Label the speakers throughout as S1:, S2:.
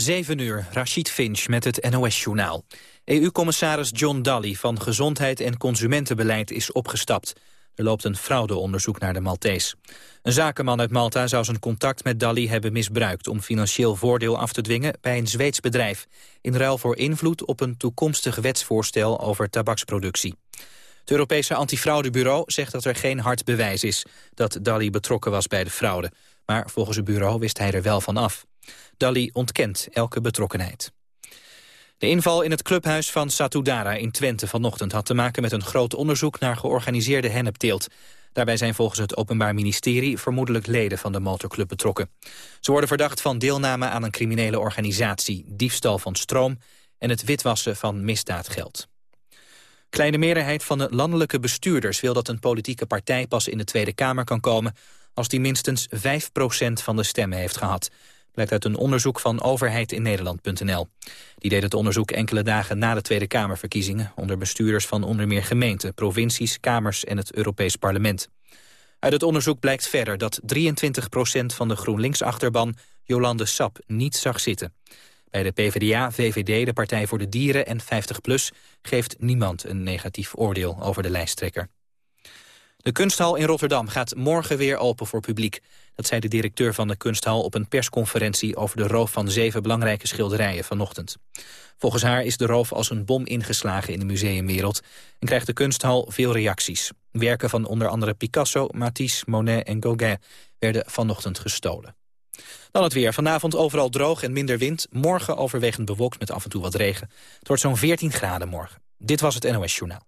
S1: 7 uur, Rashid Finch met het NOS-journaal. EU-commissaris John Daly van Gezondheid en Consumentenbeleid is opgestapt. Er loopt een fraudeonderzoek naar de Maltese. Een zakenman uit Malta zou zijn contact met Daly hebben misbruikt... om financieel voordeel af te dwingen bij een Zweeds bedrijf... in ruil voor invloed op een toekomstig wetsvoorstel over tabaksproductie. Het Europese antifraudebureau zegt dat er geen hard bewijs is... dat Daly betrokken was bij de fraude. Maar volgens het bureau wist hij er wel van af. Daly ontkent elke betrokkenheid. De inval in het clubhuis van Satudara in Twente vanochtend had te maken met een groot onderzoek naar georganiseerde hennepteelt. Daarbij zijn volgens het Openbaar Ministerie vermoedelijk leden van de motorclub betrokken. Ze worden verdacht van deelname aan een criminele organisatie, diefstal van stroom en het witwassen van misdaadgeld. Kleine meerderheid van de landelijke bestuurders wil dat een politieke partij pas in de Tweede Kamer kan komen als die minstens 5% van de stemmen heeft gehad blijkt uit een onderzoek van overheidinnederland.nl. Die deed het onderzoek enkele dagen na de Tweede Kamerverkiezingen... onder bestuurders van onder meer gemeenten, provincies, kamers en het Europees Parlement. Uit het onderzoek blijkt verder dat 23% van de GroenLinks-achterban... Jolande Sap niet zag zitten. Bij de PvdA, VVD, de Partij voor de Dieren en 50PLUS... geeft niemand een negatief oordeel over de lijsttrekker. De kunsthal in Rotterdam gaat morgen weer open voor publiek. Dat zei de directeur van de kunsthal op een persconferentie... over de roof van zeven belangrijke schilderijen vanochtend. Volgens haar is de roof als een bom ingeslagen in de museumwereld... en krijgt de kunsthal veel reacties. Werken van onder andere Picasso, Matisse, Monet en Gauguin... werden vanochtend gestolen. Dan het weer. Vanavond overal droog en minder wind. Morgen overwegend bewolkt met af en toe wat regen. Het wordt zo'n 14 graden morgen. Dit was het NOS Journaal.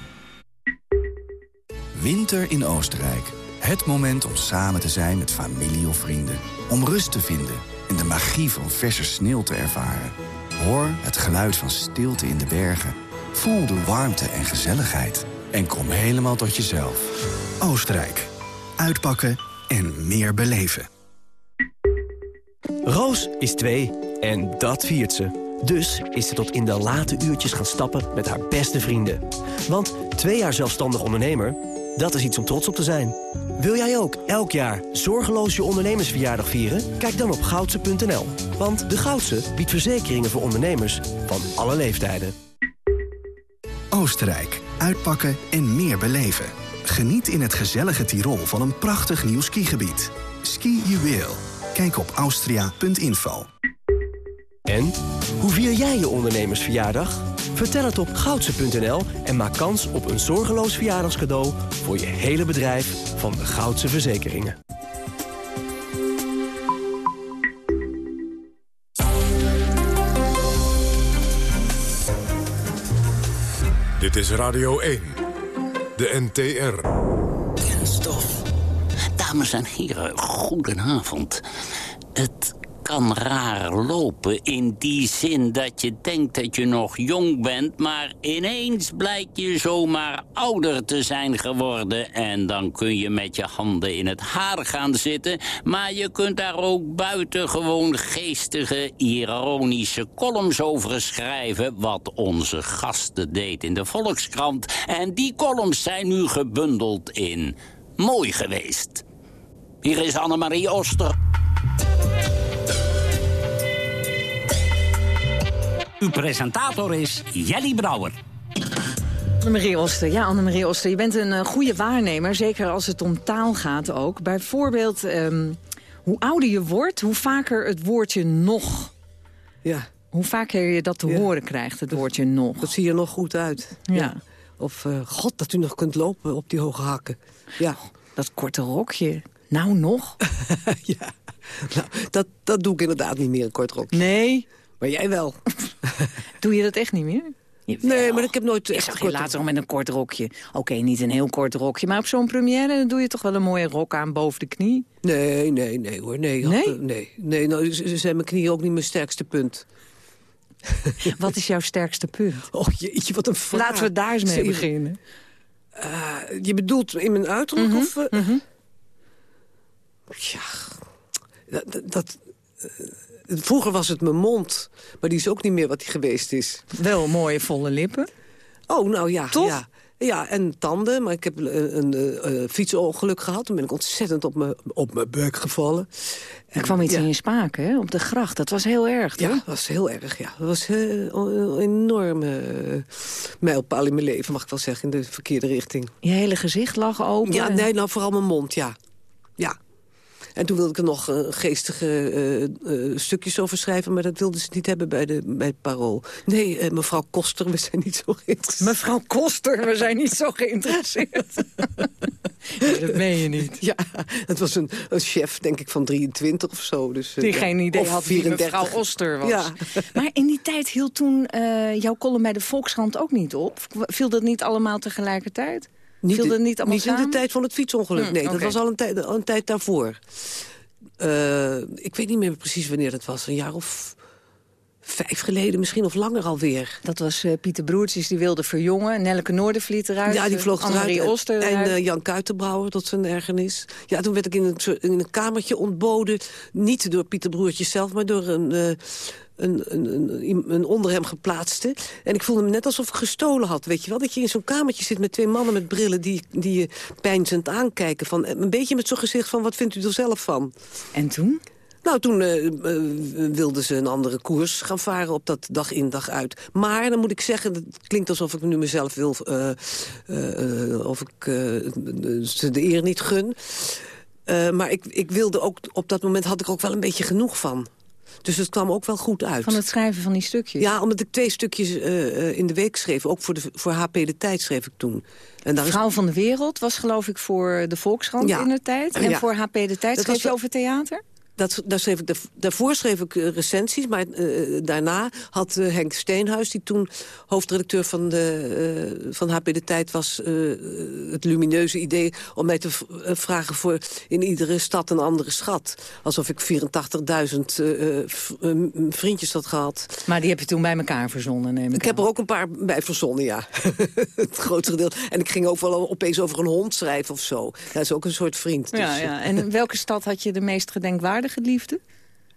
S2: Winter in Oostenrijk. Het moment om samen te zijn met familie of vrienden. Om rust te vinden en de magie van verse sneeuw te ervaren. Hoor het geluid van stilte in de bergen. Voel de warmte en gezelligheid. En kom helemaal tot jezelf. Oostenrijk. Uitpakken en meer beleven.
S3: Roos is twee en dat viert ze. Dus is ze tot in de late uurtjes gaan stappen met haar beste vrienden. Want twee jaar zelfstandig ondernemer dat is iets om trots op te zijn. Wil jij ook elk jaar zorgeloos je ondernemersverjaardag vieren? Kijk dan op goudse.nl. Want de Goudse biedt verzekeringen voor ondernemers van alle leeftijden.
S2: Oostenrijk. Uitpakken en meer beleven. Geniet in het gezellige Tirol van een prachtig nieuw skigebied. Ski Juweel. Kijk op austria.info.
S3: En? Hoe vier jij je ondernemersverjaardag? Vertel het op goudse.nl en maak kans op een zorgeloos verjaardagscadeau... voor je hele bedrijf van de Goudse Verzekeringen.
S4: Dit is Radio 1, de NTR.
S5: Kenstof. Dames en heren, goedenavond. Het kan raar lopen in die zin dat je denkt dat je nog jong bent... maar ineens blijkt je zomaar ouder te zijn geworden... en dan kun je met je handen in het haar gaan zitten... maar je kunt daar ook buitengewoon geestige, ironische columns over schrijven... wat onze gasten deed in de Volkskrant. En die columns zijn nu gebundeld in Mooi Geweest. Hier is Annemarie Oster. Uw presentator is Jelly Brouwer.
S6: Annemarie Oster, ja Annemarie Oster, je bent een uh, goede waarnemer, zeker als het om taal gaat ook. Bijvoorbeeld, um, hoe ouder je wordt, hoe vaker het woordje nog.
S7: Ja.
S6: Hoe vaker je dat te horen krijgt, het woordje nog.
S7: Dat zie je nog goed uit.
S6: Ja.
S7: Of, uh, god, dat u nog kunt lopen op die hoge hakken. Ja.
S6: Dat korte rokje. Nou nog?
S7: ja, nou, dat, dat doe ik inderdaad niet meer, een kort rokje.
S6: Nee?
S7: Maar jij wel.
S6: Doe je dat echt niet meer?
S7: Nee, maar ik heb nooit
S6: Ik
S7: echt
S6: zag je later al met een kort rokje. Oké, niet een heel kort rokje, maar op zo'n première... dan doe je toch wel een mooie rok aan boven de knie?
S7: Nee, nee, nee hoor. Nee,
S6: Nee?
S7: nee, nee nou, zijn mijn knieën ook niet mijn sterkste punt.
S6: Wat is jouw sterkste punt?
S7: Oh jeetje, wat een vraag.
S6: Laten we daar eens mee beginnen.
S7: Eh, je bedoelt in mijn uiterlijk?
S6: Mhm,
S7: of, eh? Ja, dat... dat eh, vroeger was het mijn mond, maar die is ook niet meer wat die geweest is.
S6: Wel mooie volle lippen.
S7: Oh, nou ja.
S6: Toch?
S7: Ja. Ja, en tanden. Maar ik heb een, een, eh, fietsongeluk gehad. Toen ben ik ontzettend op mijn op mijn buik gevallen.
S6: Er kwam iets
S7: ja.
S6: in je spaken, hè? Op de gracht. Dat was heel erg, toch?
S7: Ja, dat was heel erg, ja. Dat was eh, een enorme eh, mijlpaal in mijn leven, mag ik wel zeggen, in de verkeerde richting.
S6: Je hele gezicht lag open.
S7: Ja, nee, nou vooral mijn mond, ja. Ja. En toen wilde ik er nog eh, geestige eh, eh, stukjes over schrijven... maar dat wilden ze niet hebben bij, de, bij het Parool. Nee, mevrouw Koster, we zijn niet zo geïnteresseerd.
S6: Mevrouw Koster, we zijn niet zo geïnteresseerd. Nee, dat meen je niet.
S7: Ja, het was een, een chef, denk ik, van 23 of zo. Dus,
S6: Die geen idee had wie
S7: 34.
S6: mevrouw Oster was.
S7: Ja.
S6: Maar in die tijd hield toen jouw column bij de Volkskrant ook niet op? Viel dat niet allemaal tegelijkertijd? Viel dat niet allemaal
S7: niet in de tijd van het fietsongeluk,
S6: Hm,
S7: nee. Dat was al een, tijd, al een tijd daarvoor. Eh, ik weet niet meer precies wanneer dat was. Een jaar of vijf geleden, misschien of langer alweer.
S6: Dat was eh, Pieter Broertjes, die wilde verjongen. Nelleke Noordervliet eruit.
S7: Ja, die vloog eruit.
S6: Oster
S7: En eh, Jan Kuitenbrouwer, tot zijn ergernis. Ja, toen werd ik in een, in een kamertje ontboden. Niet door Pieter Broertjes zelf, maar door een... eh, een, een, een, onder hem geplaatste. En ik voelde me net alsof ik gestolen had, weet je wel. Dat je in zo'n kamertje zit met twee mannen met brillen... die, die je pijnzend aankijken. Van, een beetje met zo'n gezicht van, wat vindt u er zelf van?
S6: En toen?
S7: Nou, toen eh, eh, wilden ze een andere koers gaan varen op dat dag in dag uit. Maar dan moet ik zeggen, het klinkt alsof ik nu mezelf wil... eh, eh, eh, of ik eh, ze de eer niet gun. Eh, maar ik, ik wilde ook, op dat moment had ik ook wel een beetje genoeg van. Dus het kwam ook wel goed uit.
S6: Van het schrijven van die stukjes?
S7: Ja, omdat ik twee stukjes eh, eh, in de week schreef. Ook voor, de, voor HP De Tijd schreef ik toen. En daar is
S6: Vrouw van de Wereld was geloof ik voor de Volkskrant
S7: Ja.
S6: in de tijd. En
S7: Ja.
S6: voor HP De Tijd
S7: Dat
S6: schreef
S7: was
S6: je over theater?
S7: Dat, daar schreef ik, daar- daarvoor schreef ik eh, recensies, maar eh, daarna had eh, Henk Steenhuis... die toen hoofdredacteur van, de, van HP De Tijd was... het lumineuze idee om mij te vragen voor in iedere stad een andere schat. Alsof ik 84.000 eh, eh, v- eh, vriendjes had gehad.
S6: Maar die heb je toen bij elkaar verzonnen, neem ik
S7: Ik heb er ook een paar bij verzonnen, ja. het grootste deel. En ik ging ook wel opeens over een hond schrijven of zo. Dat is ook een soort vriend.
S6: Ja,
S7: dus, eh,
S6: ja. En welke stad had je de meest gedenkwaardige liefde?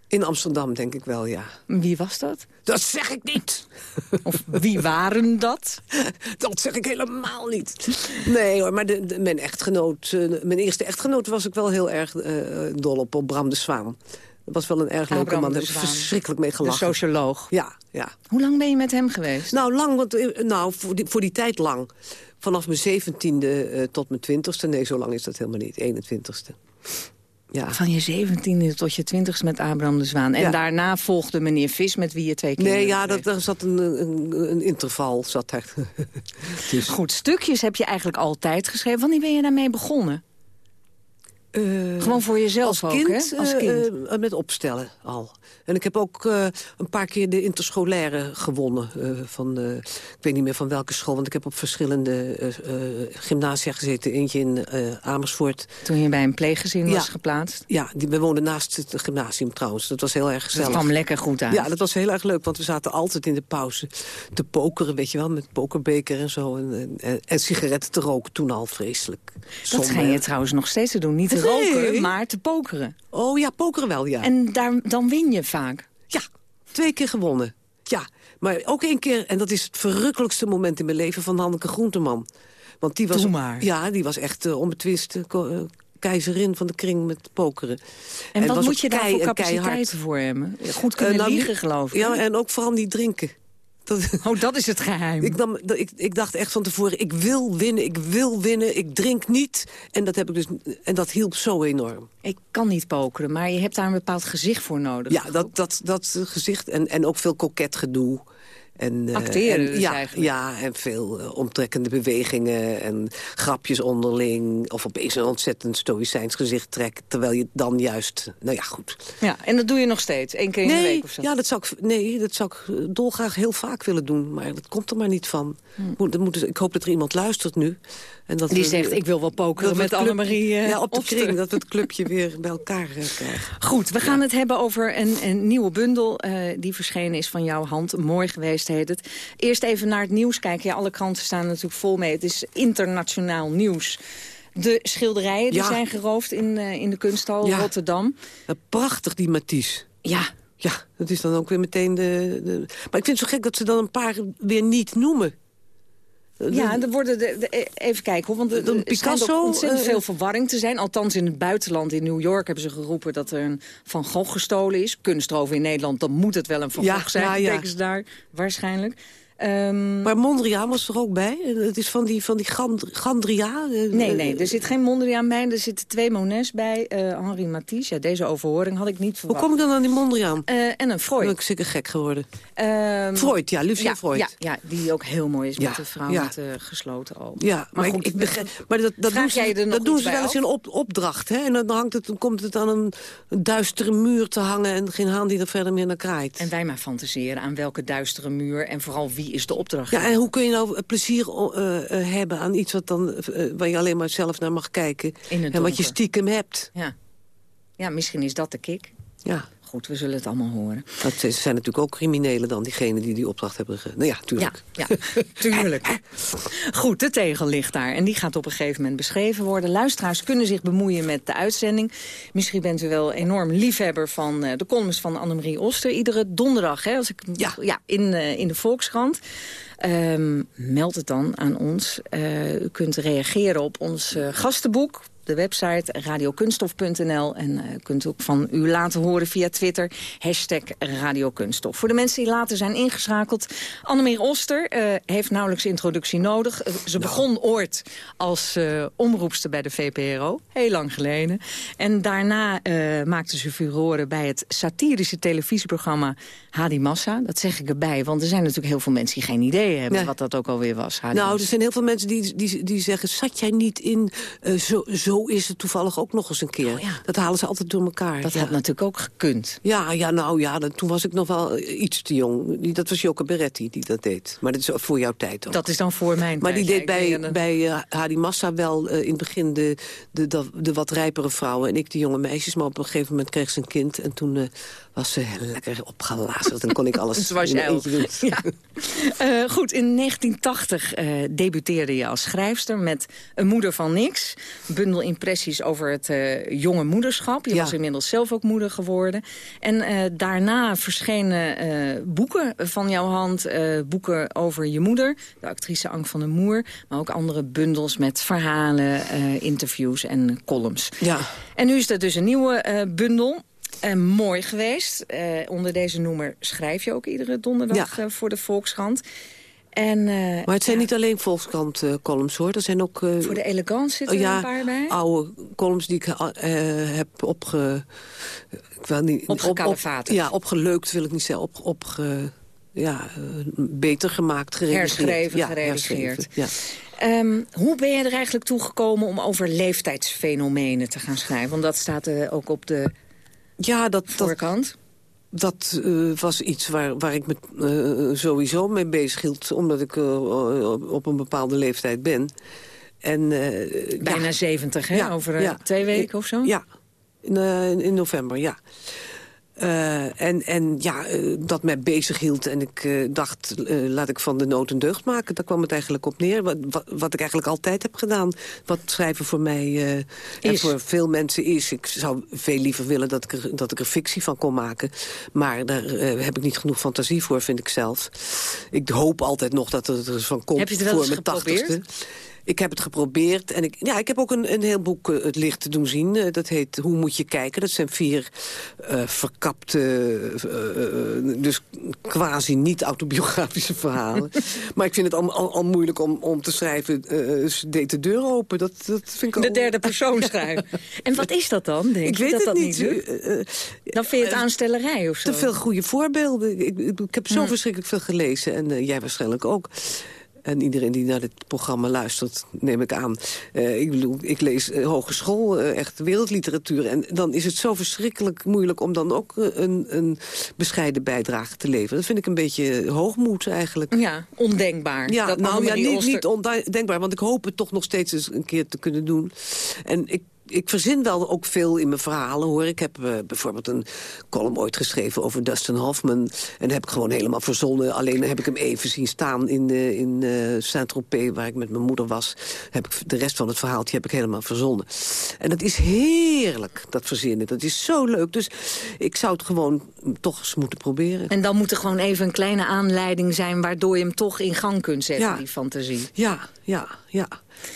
S7: In Amsterdam, denk ik wel, ja.
S6: Wie was dat?
S7: Dat zeg ik niet!
S6: Of wie waren dat?
S7: Dat zeg ik helemaal niet. Nee hoor, maar de, de- mijn echtgenoot, eh, mijn eerste echtgenoot was ik wel heel erg eh, dol op, op Bram de Zwaan. Dat was wel een erg leuke man,
S6: de
S7: daar heb ik
S6: Zwaan.
S7: verschrikkelijk mee
S6: De
S7: gelachen.
S6: socioloog.
S7: Ja, ja.
S6: Hoe lang ben je met hem geweest?
S7: Nou, lang, want, eh, nou voor, die, voor die tijd lang. Vanaf mijn zeventiende eh, tot mijn twintigste. Nee, zo lang is dat helemaal niet. 21ste. Ja.
S6: Van je zeventiende tot je twintigste met Abraham de Zwaan. En
S7: Ja.
S6: daarna volgde meneer Vis met wie je twee kinderen
S7: Nee, ja, dat, daar zat een, een, een interval. Zat daar. dus,
S6: Goed, stukjes heb je eigenlijk altijd geschreven. Wanneer ben je daarmee begonnen?
S7: Eh,
S6: Gewoon voor jezelf
S7: als
S6: ook,
S7: kind,
S6: hè? Als
S7: eh,
S6: kind.
S7: eh, met opstellen al. En ik heb ook een paar keer de interscholaire gewonnen. van, ik weet niet meer van welke school, want ik heb op verschillende gymnasia gezeten. Eentje in Amersfoort.
S6: Toen je bij een pleeggezin
S7: Ja.
S6: was geplaatst.
S7: Ja, die, we woonden naast het gymnasium trouwens. Dat was heel erg
S6: Dat
S7: gezellig.
S6: kwam lekker goed uit.
S7: Ja, dat was heel erg leuk, want we zaten altijd in de pauze te pokeren, weet je wel, met pokerbeker en zo. En, en, en sigaretten te roken, toen al vreselijk.
S6: dat schijn je trouwens nog steeds te doen. Niet te. Roken, maar te pokeren.
S7: Oh ja, pokeren wel, ja.
S6: En daar, dan win je vaak.
S7: Ja, twee keer gewonnen. Ja, maar ook één keer, en dat is het verrukkelijkste moment in mijn leven... van Hanneke Groenteman. Want die was,
S6: Doe maar.
S7: Ja, die was echt uh, onbetwist uh, keizerin van de kring met pokeren.
S6: En, en wat moet je daar voor capaciteiten voor hebben? Goed kunnen uh, nou, liegen, geloof ik.
S7: Ja, en ook vooral niet drinken.
S6: Dat, oh, dat is het geheim.
S7: Ik, nam, ik, ik, dacht echt van tevoren, ik wil winnen, ik wil winnen, ik drink niet. En dat, heb ik dus, en dat hielp zo enorm.
S6: Ik kan niet pokeren, maar je hebt daar een bepaald gezicht voor nodig.
S7: Ja, dat, dat, dat gezicht en, en ook veel koket gedoe. En, uh,
S6: Acteren
S7: en,
S6: dus
S7: ja,
S6: eigenlijk.
S7: Ja, en veel uh, omtrekkende bewegingen en grapjes onderling. Of opeens een ontzettend stoïcijns gezicht trekken. Terwijl je dan juist... Nou ja, goed.
S6: Ja, en dat doe je nog steeds? één keer in
S7: nee,
S6: de week of zo?
S7: Ja, dat zou ik, nee, dat zou ik uh, dolgraag heel vaak willen doen. Maar dat komt er maar niet van.
S6: Hmm.
S7: Moet, moet, ik hoop dat er iemand luistert nu. En dat
S6: Die
S7: we,
S6: zegt, ik wil wel pokeren met Annemarie uh,
S7: Ja, op de
S6: Oster.
S7: kring. Dat we het clubje weer bij elkaar krijgen.
S6: Goed, we gaan ja. het hebben over een, een nieuwe bundel... die verschenen is van jouw hand. Mooi geweest heet het. Eerst even naar het nieuws kijken. Ja, alle kranten staan natuurlijk vol mee. Het is internationaal nieuws. De schilderijen die
S7: Ja.
S6: zijn geroofd in, uh, in de kunsthal
S7: Ja.
S6: Rotterdam.
S7: Uh, prachtig, die Matisse.
S6: Ja,
S7: Ja, dat is dan ook weer meteen de, de... Maar ik vind het zo gek dat ze dan een paar weer niet noemen.
S6: Ja, er worden de, de- even kijken hoor, want er,
S7: Dan Picasso,
S6: ook ontzettend
S7: eh,
S6: veel verwarring te zijn. Althans in het buitenland, in New York hebben ze geroepen dat er een Van Gogh gestolen is. Kunstroof in Nederland, dan moet het wel een Van
S7: Ja,
S6: Gogh zijn,
S7: ja, ja.
S6: ze daar waarschijnlijk. Ehm,
S7: Maar Mondriaan was er ook bij. Het is van die, van die Gand- Gandria. eh,
S6: Nee,
S7: eh,
S6: nee, er zit geen Mondriaan bij. Er zitten twee Monets bij. eh Henri Matisse, ja, deze overhoring had ik niet
S7: Hoe
S6: verwacht.
S7: kom ik dan aan die Mondriaan?
S6: Eh, en een
S7: Ben
S6: Freud.
S7: ik zeker gek geworden.
S6: Ehm,
S7: Freud, ja, Lucien
S6: ja,
S7: Freud.
S6: Ja, ja, die ook heel mooi is
S7: Ja,
S6: met de vrouw met de gesloten ogen.
S7: Ja, maar,
S6: goed,
S7: ik, ik begrijp, maar dat, dat doen ze, dat doen ze wel eens in op, opdracht. Hè? En dan, hangt het, dan komt het aan een, een duistere muur te hangen... en geen haan die er verder meer naar kraait.
S6: En wij maar fantaseren aan welke duistere muur... en vooral wie is de opdrachtgever.
S7: ja, en hoe kun je nou plezier eh, eh, hebben aan iets wat dan, waar je alleen maar zelf naar mag kijken... En wat je stiekem hebt?
S6: ja. ja, misschien is dat de kick.
S7: Ja,
S6: Goed, we zullen het allemaal horen.
S7: dat zijn natuurlijk ook criminelen dan, diegenen die die opdracht hebben ge... Nou ja,
S6: Ja,
S7: tuurlijk.
S6: ja, tuurlijk. Goed, de tegel ligt daar. En die gaat op een gegeven moment beschreven worden. Luisteraars kunnen zich bemoeien met de uitzending. Misschien bent u wel enorm liefhebber van eh, de columns van Annemarie Oster. Iedere donderdag, hè, als ik,
S7: Ja.
S6: in, eh, in de Volkskrant. Ehm, meld het dan aan ons. Eh, u kunt reageren op ons gastenboek de website radiokunstof.nl. En eh, kunt ook van u laten horen via Twitter. Hashtag radiokunststof. Voor de mensen die later zijn ingeschakeld. Annemeer Oster eh, heeft nauwelijks introductie nodig. Eh, ze begon ooit als omroepster bij de VPRO. Heel lang geleden. En daarna maakte ze furoren bij het satirische televisieprogramma Hadi Massa. Dat zeg ik erbij, want er zijn natuurlijk heel veel mensen die geen idee hebben...
S7: Nee.
S6: wat dat ook alweer was. Hadi
S7: Nou, er zijn heel veel mensen die, die, die zeggen... zat jij niet in, eh, zo, zo is het toevallig ook nog eens een keer.
S6: Oh ja.
S7: Dat halen ze altijd door elkaar.
S6: Dat
S7: ja.
S6: had natuurlijk ook gekund.
S7: Ja, ja, nou ja, dan, toen was ik nog wel eh, iets te jong. Dat was Joke Beretti die dat deed. Maar dat is voor jouw tijd ook.
S6: Dat is dan voor mijn
S7: maar die
S6: tijd.
S7: deed
S6: Ja,
S7: bij, bij eh, Hadi Massa wel eh, in het begin de, de, de, de wat rijpere vrouwen... en ik de jonge meisjes. Maar op een gegeven moment kreeg ze een kind... en toen was ze lekker opgelazerd. en kon ik alles
S6: Zoals
S7: in eentje doen.
S6: Ja. Eh, goed, in 1980 eh, debuteerde je als schrijfster met Een moeder van niks. Bundel impressies over het eh, jonge moederschap. Je
S7: Ja.
S6: was inmiddels zelf ook moeder geworden. En daarna verschenen boeken van jouw hand. boeken over je moeder, de actrice Ank van der Moer. Maar ook andere bundels met verhalen, interviews en columns.
S7: Ja.
S6: En nu is er dus een nieuwe bundel. Eh, mooi geweest. Eh, onder deze noemer schrijf je ook iedere donderdag
S7: Ja.
S6: eh, voor de Volkskrant. En,
S7: Maar het zijn
S6: ja,
S7: niet alleen Volkskrant-columns, hoor. Er zijn ook...
S6: Voor de elegant zitten
S7: Oh,
S6: er een paar bij.
S7: oude columns die ik heb opge... Ik wil niet,
S6: Opgekalefaterd.
S7: ja, opgeleukt wil ik niet zeggen. Op, opge, ja, beter gemaakt, geredigeerd.
S6: Herschreven,
S7: ja,
S6: geredigeerd.
S7: herschreven, Ja.
S6: Ehm, hoe ben je er eigenlijk toe gekomen om over leeftijdsfenomenen te gaan schrijven? Want dat staat ook op de
S7: Ja, dat, dat,
S6: voorkant.
S7: dat eh, was iets waar, waar ik me eh, sowieso mee bezig hield... omdat ik eh, op- een bepaalde leeftijd ben. En,
S6: Bijna
S7: ja,
S6: 70, hè?
S7: Ja,
S6: over
S7: ja.
S6: twee weken of zo?
S7: Ja, in, in november, ja. Eh, en, en ja, eh, dat mij bezig hield. En ik eh, dacht, laat ik van de nood een deugd maken. Daar kwam het eigenlijk op neer. Wat, wat, wat ik eigenlijk altijd heb gedaan. Wat schrijven voor mij en voor veel mensen is. Ik zou veel liever willen dat ik er, dat ik er fictie van kon maken. Maar daar heb ik niet genoeg fantasie voor, vind ik zelf. Ik hoop altijd nog dat er er van komt
S6: Heb je het wel
S7: voor
S6: eens
S7: mijn tachtigste. Ik heb het geprobeerd. En ik, ja, ik heb ook een, een heel boek eh, het licht te doen zien. Eh, dat heet Hoe moet je kijken? Dat zijn vier eh, verkapte, dus quasi niet autobiografische verhalen. maar ik vind het al, al, al moeilijk om, om te schrijven... ze deed de deur open. Dat, dat vind ik
S6: De
S7: al-
S6: derde persoon schrijven. En wat is dat dan, denk
S7: Ik
S6: je,
S7: weet
S6: dat
S7: het
S6: dat
S7: niet.
S6: Dan vind je het aanstellerij of zo?
S7: te veel goede voorbeelden. Ik, ik, ik heb zo
S6: Hm.
S7: verschrikkelijk veel gelezen. En jij waarschijnlijk ook. En iedereen die naar dit programma luistert, neem ik aan. Eh, ik bedoel, ik lees eh, hogeschool, eh, echt wereldliteratuur. En dan is het zo verschrikkelijk moeilijk om dan ook een, een bescheiden bijdrage te leveren. Dat vind ik een beetje hoogmoed eigenlijk.
S6: Ja, ondenkbaar.
S7: Ja,
S6: dat
S7: nou ja, niet,
S6: Oster-
S7: niet ondenkbaar, want ik hoop het toch nog steeds eens een keer te kunnen doen. En ik, ik verzin wel ook veel in mijn verhalen, hoor. Ik heb eh, bijvoorbeeld een column ooit geschreven over Dustin Hoffman. En dat heb ik gewoon helemaal verzonnen. Alleen heb ik hem even zien staan in, eh, in eh, Saint-Tropez, waar ik met mijn moeder was. Heb ik, de rest van het verhaaltje heb ik helemaal verzonnen. En dat is heerlijk, dat verzinnen. Dat is zo leuk. Dus ik zou het gewoon toch eens moeten proberen.
S6: En dan moet er gewoon even een kleine aanleiding zijn... waardoor je hem toch in gang kunt zetten,
S7: Ja.
S6: die fantasie.
S7: Ja, ja, ja.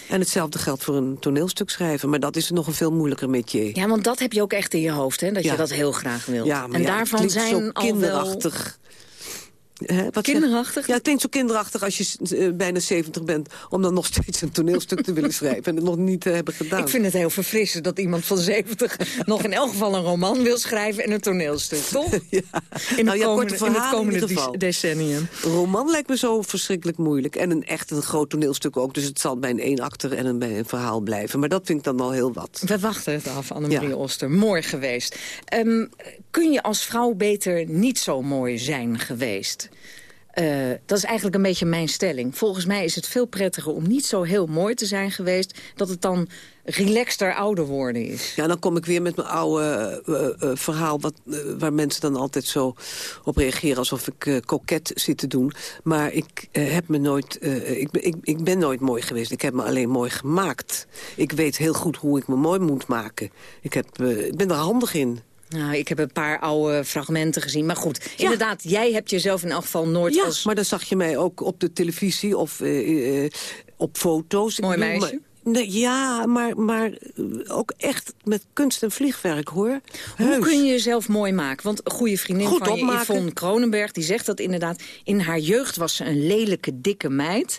S7: En hetzelfde geldt voor een toneelstuk schrijven. Maar dat is nog een veel moeilijker metier.
S6: Ja, want dat heb je ook echt in je hoofd, hè? Dat
S7: Ja.
S6: je dat heel graag wilt.
S7: Ja, maar
S6: en
S7: ja,
S6: daarvan zijn al wel...
S7: Hè, wat zeg-
S6: Kinderachtig?
S7: Ja, het klinkt zo kinderachtig als je eh, bijna 70 bent... om dan nog steeds een toneelstuk te willen schrijven... en het nog niet te hebben gedaan.
S6: Ik vind het heel verfrissend dat iemand van 70 nog in elk geval een roman wil schrijven en een toneelstuk, toch?
S7: Ja.
S6: In,
S7: Nou ja,
S6: komende, in het
S7: in
S6: komende
S7: geval.
S6: decennium.
S7: Een roman lijkt me zo verschrikkelijk moeilijk. En een echt een groot toneelstuk ook. Dus het zal bij een eenakter en een, bij een verhaal blijven. Maar dat vind ik dan al heel wat.
S6: We wachten het af, Annemarie
S7: Ja.
S6: Oster. Mooi geweest. Ehm, kun je als vrouw beter niet zo mooi zijn geweest? Eh, dat is eigenlijk een beetje mijn stelling. Volgens mij is het veel prettiger om niet zo heel mooi te zijn geweest... dat het dan relaxter ouder worden is.
S7: Ja, dan kom ik weer met mijn oude eh, eh, verhaal... Wat, waar mensen dan altijd zo op reageren... alsof ik koket zit te doen. Maar ik, heb me nooit, ik, ik, ik ben nooit mooi geweest. Ik heb me alleen mooi gemaakt. Ik weet heel goed hoe ik me mooi moet maken. Ik, heb, ik ben er handig in.
S6: Nou, ik heb een paar oude fragmenten gezien. Maar goed, inderdaad, jij hebt jezelf in elk geval nooit
S7: Ja,
S6: als...
S7: maar dan zag je mij ook op de televisie of eh, eh, op foto's. Ik
S6: Mooi meisje.
S7: Nee, ja, maar, maar eh, ook echt met kunst en vliegwerk, hoor.
S6: Hoe kun je jezelf mooi maken? Want een goede vriendin
S7: Goed
S6: van je,
S7: opmaken.
S6: Yvonne Kronenberg, die zegt dat inderdaad... in haar jeugd was ze een lelijke, dikke meid.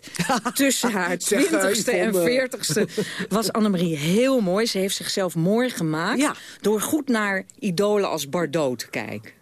S6: Tussen haar twintigste en veertigste was Annemarie heel mooi. Ze heeft zichzelf mooi gemaakt...
S7: Ja.
S6: door goed naar idolen als Bardot te kijken.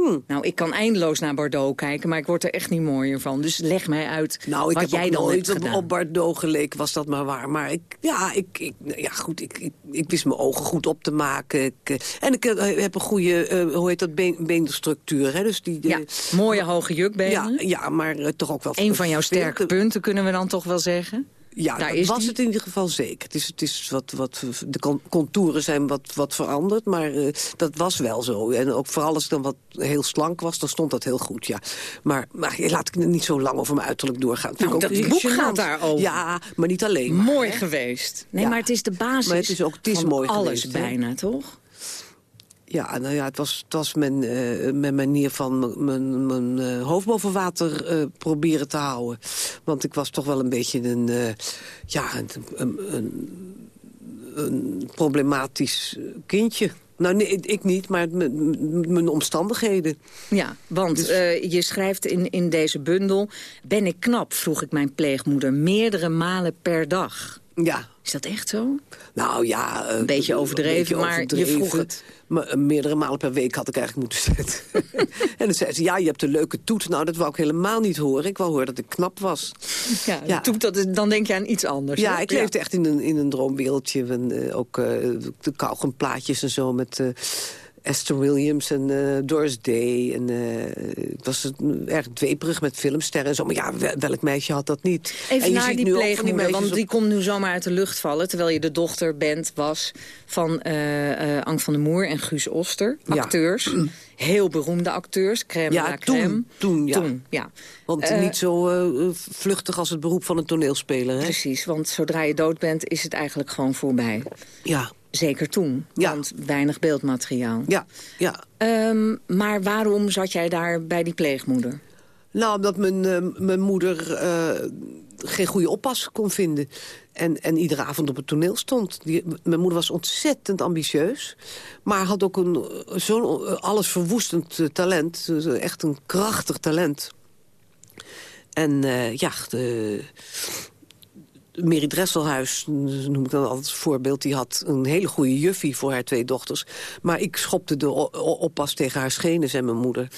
S7: Hmm.
S6: Nou, ik kan eindeloos naar Bardot kijken, maar ik word er echt niet mooier van. Dus leg mij uit
S7: Nou, ik
S6: wat
S7: heb
S6: jij dan
S7: nooit op, op Bardot geleken, was dat maar waar. Maar ik, ja, ik, ik, ja, goed, ik, ik, ik wist mijn ogen goed op te maken. Ik, eh, en ik eh, heb een goede, eh, hoe heet dat, been, beenstructuur. Hè? Dus die,
S6: Ja, mooie hoge jukbenen.
S7: ja, ja, maar toch ook wel...
S6: Een van jouw sterke
S7: punten,
S6: kunnen we dan toch wel zeggen?
S7: Ja,
S6: Daar
S7: dat
S6: is
S7: was
S6: die.
S7: het in ieder geval zeker. Het is, het is wat, wat, de con- contouren zijn wat, wat veranderd, maar eh, dat was wel zo. En ook vooral als ik dan wat heel slank was, dan stond dat heel goed, ja. Maar, maar laat ik niet zo lang over mijn uiterlijk doorgaan.
S6: Nou, dat boek gaat daarover.
S7: Ja, maar niet alleen maar,
S6: mooi
S7: hè.
S6: geweest. Nee,
S7: Ja.
S6: maar het is de basis
S7: Maar het is ook- het is
S6: van
S7: mooi
S6: alles
S7: geweest,
S6: bijna, toch?
S7: Ja, nou ja, het was, het was mijn, eh, mijn manier van mijn- mijn, eh, hoofd boven water eh, proberen te houden. Want ik was toch wel een beetje een, ja, een, een, problematisch kindje. Nou, nee, ik niet, maar mijn omstandigheden.
S6: Ja, want
S7: Dus-
S6: je schrijft in, in deze bundel... Ben ik knap, vroeg ik mijn pleegmoeder, meerdere malen per dag.
S7: Ja,
S6: Is dat echt zo?
S7: nou ja...
S6: Een beetje overdreven,
S7: een
S6: maar je vroeg het.
S7: Maar eh, meerdere malen per week had ik eigenlijk moeten zetten. en dan zei ze, ja, je hebt een leuke toet. Nou, dat wou ik helemaal niet horen. Ik wou horen dat ik knap was.
S6: Ja,
S7: Ja.
S6: toen- dat is- dan denk je aan iets anders.
S7: Ja,
S6: hè?
S7: ik leefde echt in een, in een droomwereldje. En, eh, ook eh, de kauwgomplaatjes en zo met Esther Williams en eh, Doris Day. En, eh, het was erg dweperig met filmsterren en zo. Maar ja, wel- welk meisje had dat niet? en
S6: Even
S7: je
S6: naar
S7: ziet
S6: die
S7: nu
S6: pleegmoeder,
S7: meisjes
S6: want die komt nu zomaar uit de lucht vallen... terwijl je de dochter bent, was van eh Ank van der Moer en Guus Oster.
S7: Ja.
S6: Acteurs, heel beroemde acteurs, crème
S7: Ja,
S6: la crème.
S7: toen, ja.
S6: Toen, ja.
S7: Want niet zo vluchtig als het beroep van een toneelspeler, hè?
S6: Precies, want zodra je dood bent is het eigenlijk gewoon voorbij.
S7: Ja,
S6: Zeker toen,
S7: Ja.
S6: want weinig beeldmateriaal.
S7: ja, ja.
S6: Ehm, maar waarom zat jij daar bij die pleegmoeder?
S7: Nou, omdat mijn, eh, mijn moeder... eh, geen goede oppas kon vinden. En, en iedere avond op het toneel stond. Die, mijn moeder was ontzettend ambitieus. Maar had ook een zo'n allesverwoestend eh, talent. Dus echt een krachtig talent. En ja, de, Mary Dresselhuis, noem ik dan altijd als voorbeeld... die had een hele goede juffie voor haar twee dochters. Maar ik schopte de oppas tegen haar schenen, zei mijn moeder.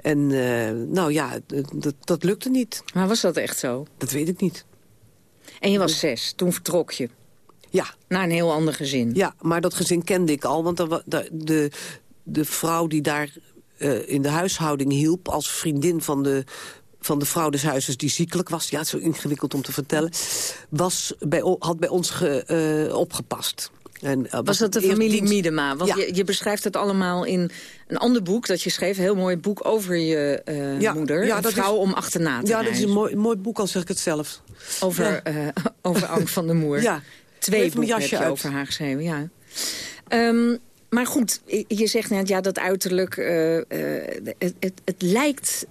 S7: En uh, nou ja, dat, dat lukte niet.
S6: Maar was dat echt zo?
S7: Dat weet ik niet.
S6: En je was zes, toen vertrok je?
S7: Ja.
S6: Naar een heel ander gezin?
S7: Ja, maar dat gezin kende ik al. Want de, de, de vrouw die daar uh, in de huishouding hielp... als vriendin van de, van de vrouw des huizes die ziekelijk was... ja, het is zo ingewikkeld om te vertellen... Was bij, had bij ons ge, uh, opgepast.
S6: En, uh, was, was dat de familie. Miedema? Want ja. je, je, beschrijft het allemaal in een ander boek dat je schreef. Een heel mooi boek over je uh, ja, moeder. Ja, een vrouw is, om achterna te
S7: Ja, dat is een mooi, mooi boek, al zeg ik het zelf.
S6: Over, ja. uh, over Ank van der Moer.
S7: Ja.
S6: Twee boeken heb je uit. over haar geschreven, ja. Um, maar goed, je zegt net, ja, dat uiterlijk... het, het, het, lijkt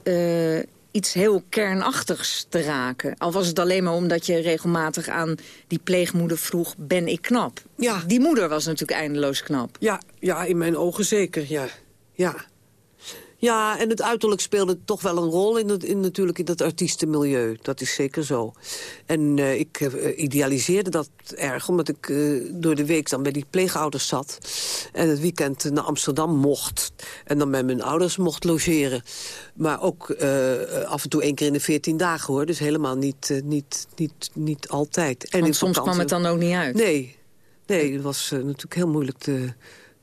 S6: iets heel kernachtigs te raken. Al was het alleen maar omdat je regelmatig aan die pleegmoeder vroeg... ben ik knap?
S7: Ja.
S6: Die moeder was natuurlijk eindeloos knap.
S7: Ja, ja in mijn ogen zeker, ja. ja. Ja, en het uiterlijk speelde toch wel een rol in, het, in, natuurlijk in dat artiestenmilieu. Dat is zeker zo. En uh, ik uh, idealiseerde dat erg, omdat ik uh, door de week dan bij die pleegouders zat. En het weekend naar Amsterdam mocht. En dan bij mijn ouders mocht logeren. Maar ook af en toe één keer in de veertien dagen, hoor. Dus helemaal niet, niet, niet, niet altijd.
S6: En Want soms kwam het dan ook niet uit?
S7: Nee, nee het was natuurlijk heel moeilijk te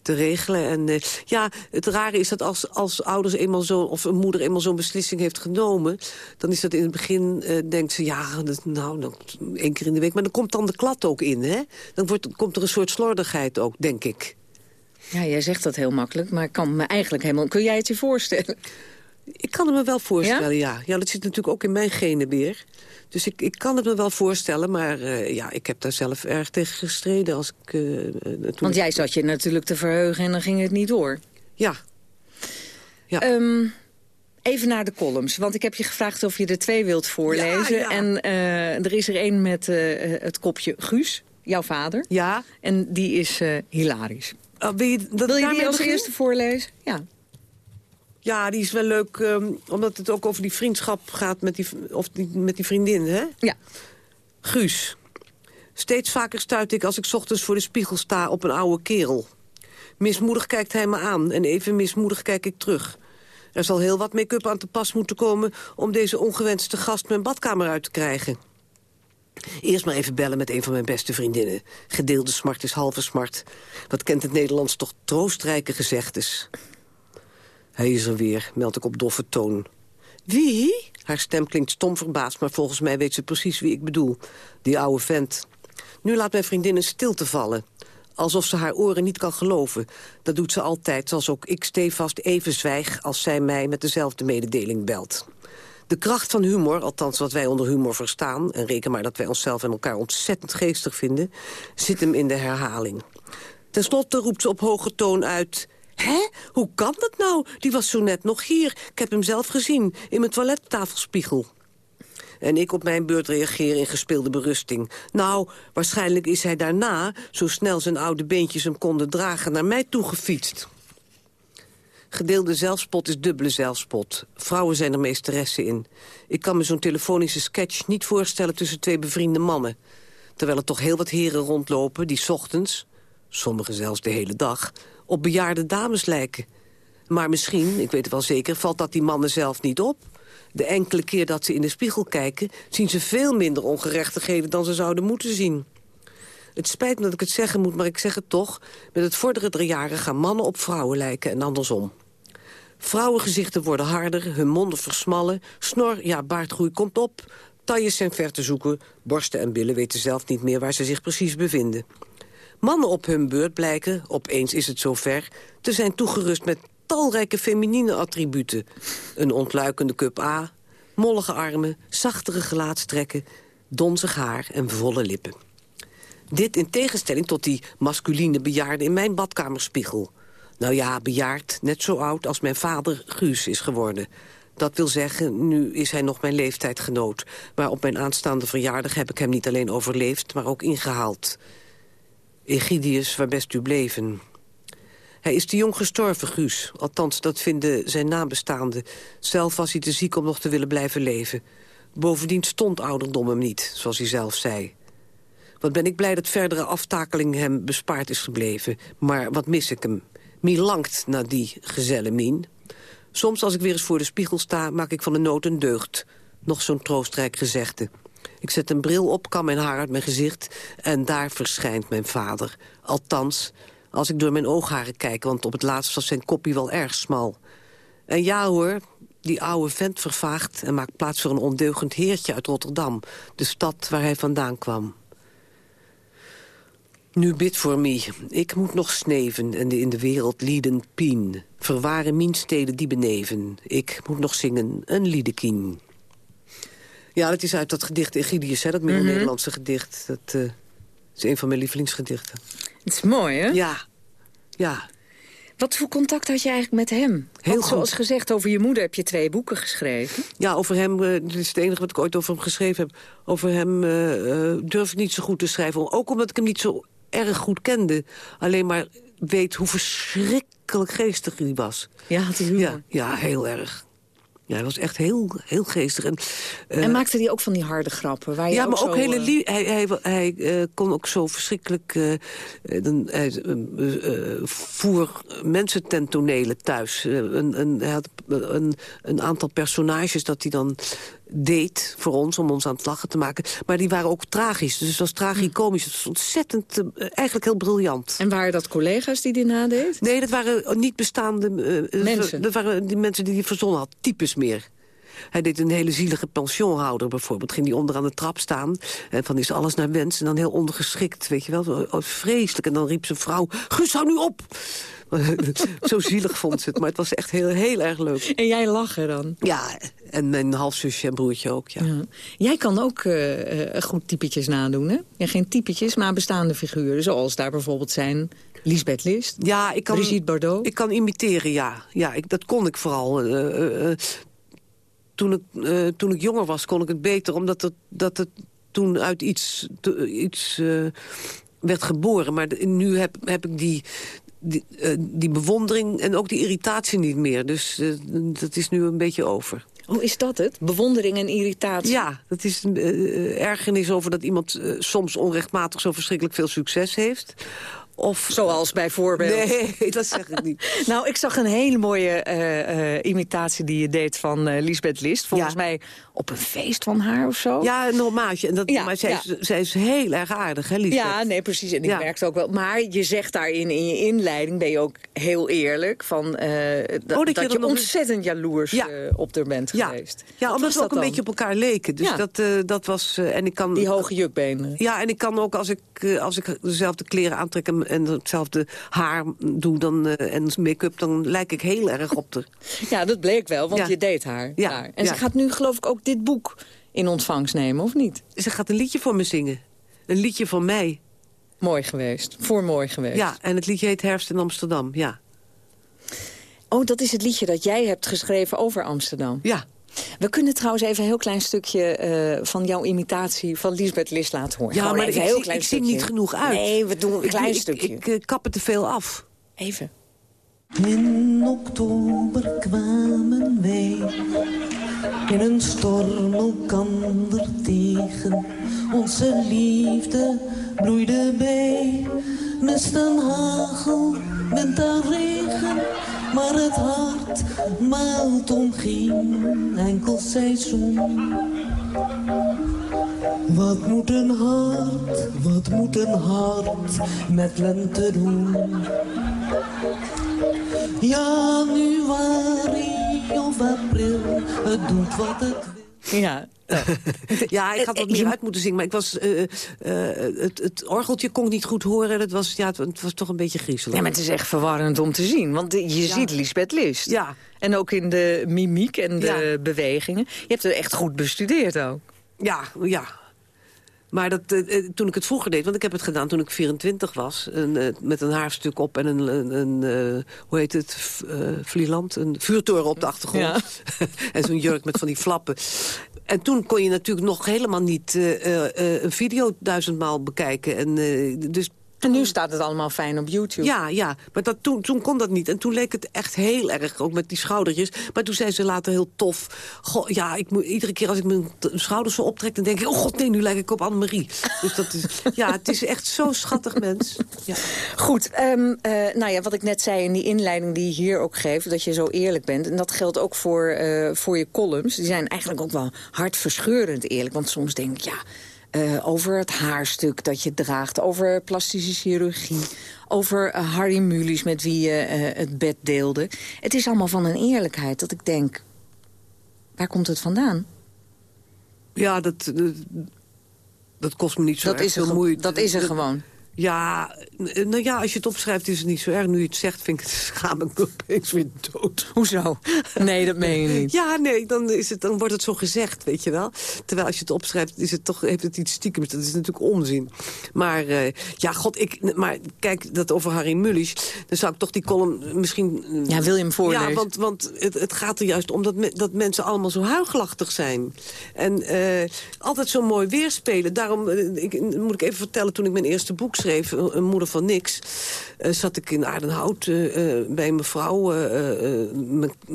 S7: te regelen. En uh, ja, het rare is dat als, als ouders eenmaal zo, of een moeder eenmaal zo'n beslissing heeft genomen... dan is dat in het begin, uh, denkt ze, ja, nou, dan, één keer in de week. Maar dan komt dan de klad ook in, hè? Dan wordt, komt er een soort slordigheid ook, denk ik.
S6: Ja, jij zegt dat heel makkelijk, maar ik kan me eigenlijk helemaal... Kun jij het je voorstellen?
S7: Ik kan het me wel voorstellen, ja. ja. ja. dat zit natuurlijk ook in mijn genen weer. Dus ik, ik kan het me wel voorstellen, maar uh, ja, ik heb daar zelf erg tegen gestreden. Als ik, uh,
S6: Want jij zat je natuurlijk te verheugen en dan ging het niet door.
S7: Ja.
S6: ja. Um, even naar de columns, want ik heb je gevraagd of je er twee wilt voorlezen. Ja, ja. En uh, er is er één met het kopje Guus, jouw vader.
S7: Ja.
S6: En die is hilarisch.
S7: Oh, wil je, dat
S6: wil je die als eerste voorlezen? Ja.
S7: Ja, die is wel leuk, um, omdat het ook over die vriendschap gaat met die, of die, met die vriendin, hè?
S6: Ja.
S7: Guus. Steeds vaker stuit ik als ik ochtends voor de spiegel sta op een oude kerel. Mismoedig kijkt hij me aan en even mismoedig kijk ik terug. Er zal heel wat make-up aan te pas moeten komen... om deze ongewenste gast mijn badkamer uit te krijgen. Eerst maar even bellen met een van mijn beste vriendinnen. Gedeelde smart is halve smart. Wat kent het Nederlands toch troostrijke gezegdes. Hij is er weer, meld ik op doffe toon. Wie? Haar stem klinkt stom verbaasd, maar volgens mij weet ze precies wie ik bedoel. Die oude vent. Nu laat mijn vriendin een stilte vallen. Alsof ze haar oren niet kan geloven. Dat doet ze altijd, zoals ook ik stevast even zwijg... als zij mij met dezelfde mededeling belt. De kracht van humor, althans wat wij onder humor verstaan... en reken maar dat wij onszelf en elkaar ontzettend geestig vinden... zit hem in de herhaling. Ten slotte roept ze op hoge toon uit... Hé, hoe kan dat nou? Die was zo net nog hier. Ik heb hem zelf gezien, in mijn toilettafelspiegel. En ik op mijn beurt reageer in gespeelde berusting. Nou, waarschijnlijk is hij daarna, zo snel zijn oude beentjes hem konden dragen, naar mij toegefietst. Gedeelde zelfspot is dubbele zelfspot. Vrouwen zijn er meesteressen in. Ik kan me zo'n telefonische sketch niet voorstellen tussen twee bevriende mannen. Terwijl er toch heel wat heren rondlopen die ochtends, sommigen zelfs de hele dag op bejaarde dames lijken. Maar misschien, ik weet het wel zeker, valt dat die mannen zelf niet op. De enkele keer dat ze in de spiegel kijken... zien ze veel minder ongerechtigheden dan ze zouden moeten zien. Het spijt me dat ik het zeggen moet, maar ik zeg het toch. Met het vorderen der jaren gaan mannen op vrouwen lijken en andersom. Vrouwengezichten worden harder, hun monden versmallen... snor, ja, baardgroei komt op, tailles zijn ver te zoeken... borsten en billen weten zelf niet meer waar ze zich precies bevinden. Mannen op hun beurt blijken, opeens is het zover... te zijn toegerust met talrijke feminine attributen. Een ontluikende cup A, mollige armen, zachtere gelaatstrekken... donzig haar en volle lippen. Dit in tegenstelling tot die masculine bejaarde in mijn badkamerspiegel. Nou ja, bejaard, net zo oud als mijn vader Guus is geworden. Dat wil zeggen, nu is hij nog mijn leeftijdgenoot. Maar op mijn aanstaande verjaardag heb ik hem niet alleen overleefd... maar ook ingehaald. Egidius, waar best u bleven. Hij is te jong gestorven, Guus. Althans, dat vinden zijn nabestaanden. Zelf was hij te ziek om nog te willen blijven leven. Bovendien stond ouderdom hem niet, zoals hij zelf zei. Wat ben ik blij dat verdere aftakeling hem bespaard is gebleven. Maar wat mis ik hem? Mie langt naar die gezelle Mien. Soms als ik weer eens voor de spiegel sta, maak ik van de nood een deugd. Nog zo'n troostrijk gezegde. Ik zet een bril op, kam mijn haar uit mijn gezicht... en daar verschijnt mijn vader. Althans, als ik door mijn oogharen kijk... want op het laatst was zijn kopje wel erg smal. En ja hoor, die oude vent vervaagt... en maakt plaats voor een ondeugend heertje uit Rotterdam. De stad waar hij vandaan kwam. Nu bid voor mij. Ik moet nog sneven en de in de wereld lieden pien. Verwaren mijn steden die beneven. Ik moet nog zingen een liedekien. Ja, dat is uit dat gedicht Egidius, hè, dat Middel-Nederlandse gedicht. Dat uh, is een van mijn lievelingsgedichten.
S6: Het is mooi, hè?
S7: Ja, ja.
S6: Wat voor contact had je eigenlijk met hem? Heel Want, zoals gezegd, over je moeder heb je twee boeken geschreven.
S7: Ja, over hem, uh, dit is het enige wat ik ooit over hem geschreven heb. Over hem uh, durf ik niet zo goed te schrijven. Ook omdat ik hem niet zo erg goed kende. Alleen maar weet hoe verschrikkelijk geestig hij was.
S6: Ja, hij humor?
S7: Ja, ja, heel erg. Ja, hij was echt heel, heel geestig. En,
S6: uh, en maakte hij ook van die harde grappen? Waar je
S7: ja,
S6: ook
S7: maar
S6: zo,
S7: ook hele
S6: uh,
S7: lief. Hij, hij, hij uh, kon ook zo verschrikkelijk... dan, hij voer mensen ten tonele thuis. een, een, hij had een, een aantal personages dat hij dan deed voor ons, om ons aan het lachen te maken. Maar die waren ook tragisch, dus het was tragicomisch. Het was ontzettend, eigenlijk heel briljant.
S6: En waren dat collega's die die nadeed?
S7: Nee, dat waren niet bestaande
S6: mensen.
S7: Dat waren die mensen die hij verzonnen had, types meer. Hij deed een hele zielige pensionhouder bijvoorbeeld. Ging die onder aan de trap staan. En van is alles naar wens. En dan heel ondergeschikt, weet je wel. Vreselijk. En dan riep zijn vrouw, Gus, hou nu op! Zo zielig vond ze het. Maar het was echt heel, heel erg leuk.
S6: En jij lachen dan?
S7: Ja, en mijn halfzusje en broertje ook, ja. ja.
S6: Jij kan ook uh, goed typetjes nadoen, hè? Ja, geen typetjes, maar bestaande figuren. Zoals daar bijvoorbeeld zijn Lisbeth List,
S7: ja, ik kan,
S6: Brigitte Bardot.
S7: Ik kan imiteren, ja. ja ik, dat kon ik vooral. Uh, toen, ik, toen ik jonger was, kon ik het beter. Omdat het, dat het toen uit iets, iets werd geboren. Maar nu heb, heb ik die, die, uh, die, bewondering en ook die irritatie niet meer. Dus uh, dat is nu een beetje over.
S6: Hoe is dat het? Bewondering en irritatie?
S7: Ja, dat is een uh, ergernis over dat iemand soms onrechtmatig zo verschrikkelijk veel succes heeft. Of,
S6: Zoals bijvoorbeeld?
S7: Nee, dat zeg ik niet.
S6: nou, ik zag een hele mooie uh, uh, imitatie die je deed van uh, Lisbeth List. Volgens ja. mij op een feest van haar of zo.
S7: Ja, een hommage. En dat, ja, maar zij, ja. is, zij is heel erg aardig, hè?
S6: Ja, nee, precies. En ik ja. merkte ook wel. Maar je zegt daarin in je inleiding, ben je ook heel eerlijk... Van, oh, dat, dat, je, je ontzettend jaloers op haar bent geweest.
S7: Ja, omdat we ook een beetje op elkaar leken. Dus dat, dat was... en ik kan,
S6: die hoge jukbenen.
S7: Ja, en ik kan ook als ik, als ik dezelfde kleren aantrek... en hetzelfde haar doe dan, en make-up... dan lijk ik heel erg op de...
S6: Ja, dat bleek wel, want je deed haar.
S7: Ja.
S6: Daar. En ze gaat nu geloof ik ook dit boek in ontvangst nemen, of niet?
S7: Ze gaat een liedje voor me zingen. Een liedje van mij.
S6: Mooi geweest. Voor mooi geweest.
S7: Ja, en het liedje heet Herfst in Amsterdam, ja.
S6: Oh, dat is het liedje dat jij hebt geschreven over Amsterdam.
S7: Ja.
S6: We kunnen trouwens even een heel klein stukje uh, van jouw imitatie van Lisbeth List laten horen.
S7: Ja,
S6: Gewoon
S7: maar
S6: even
S7: ik,
S6: heel
S7: zie,
S6: klein
S7: ik niet genoeg uit.
S6: Nee, we doen een klein
S7: ik,
S6: stukje.
S7: Ik, ik uh, kap het te veel af.
S6: Even.
S8: In oktober kwamen wij in een storm elkander tegen. Onze liefde bloeide bij, mist en hagel, wind en regen. Maar het hart maalt om geen enkel seizoen. Wat moet een hart, wat moet een hart met lente doen? Januari of april, het doet wat het wil.
S6: Ja,
S7: ja, ik had wat meer uit moeten zingen, maar ik was, uh, uh, het, het, orgeltje kon ik niet goed horen. Het was, ja, het, het, was toch een beetje griezelig.
S6: Ja, maar het is echt verwarrend om te zien, want je ja. ziet Lisbeth List.
S7: Ja.
S6: En ook in de mimiek en de ja. bewegingen. Je hebt het echt goed bestudeerd ook.
S7: Ja, ja. Maar dat, eh, eh, toen ik het vroeger deed, want ik heb het gedaan toen ik 24 was... Een, eh, met een haarstuk op en een, een, hoe heet het, Vlieland, een vuurtoren op de achtergrond.
S6: Ja.
S7: en zo'n jurk met van die flappen. En toen kon je natuurlijk nog helemaal niet een video duizendmaal bekijken. En, dus
S6: En nu staat het allemaal fijn op YouTube.
S7: ja, ja, maar dat, toen, toen kon dat niet. En toen leek het echt heel erg, ook met die schoudertjes. Maar toen zei ze later heel tof... Goh, ja, ik moet, iedere keer als ik mijn schouders zo optrek... dan denk ik, oh god, nee, nu lijk ik op Annemarie. dus dat is, ja, het is echt zo'n schattig mens. Ja.
S6: Goed, ehm, eh, nou ja, wat ik net zei in die inleiding die je hier ook geeft... dat je zo eerlijk bent. En dat geldt ook voor, eh, voor je columns. Die zijn eigenlijk ook wel hartverscheurend eerlijk. Want soms denk ik, ja, eh, over het haarstuk dat je draagt... over plastische chirurgie, over eh, Harry Mulisch met wie je eh, het bed deelde. Het is allemaal van een eerlijkheid dat ik denk... waar komt het vandaan?
S7: Ja, dat, dat, dat kost me niet zo
S6: Dat
S7: erg
S6: is er,
S7: veel moeite.
S6: dat is er gewoon.
S7: Ja, n- nou ja, als je het opschrijft is het niet zo erg. Nu je het zegt, vind ik het, schaam ik opeens weer dood.
S6: Hoezo? Nee, dat meen je niet.
S7: Ja, nee, dan, is het, dan wordt het zo gezegd, weet je wel. Terwijl als je het opschrijft, is het toch, heeft het iets stiekems. Dat is natuurlijk onzin. Maar eh, ja, god, ik, maar kijk, dat over Harry Mullisch... dan zou ik toch die column misschien... eh,
S6: Ja, wil je hem voorlezen?
S7: Ja, want, want het, het gaat er juist om dat, me- dat mensen allemaal zo huigelachtig zijn. En eh, altijd zo mooi weerspelen. Daarom eh, ik, moet ik even vertellen, toen ik mijn eerste boek schreef... Een moeder van niks, eh, zat ik in Aardenhout eh, eh, bij mijn vrouw.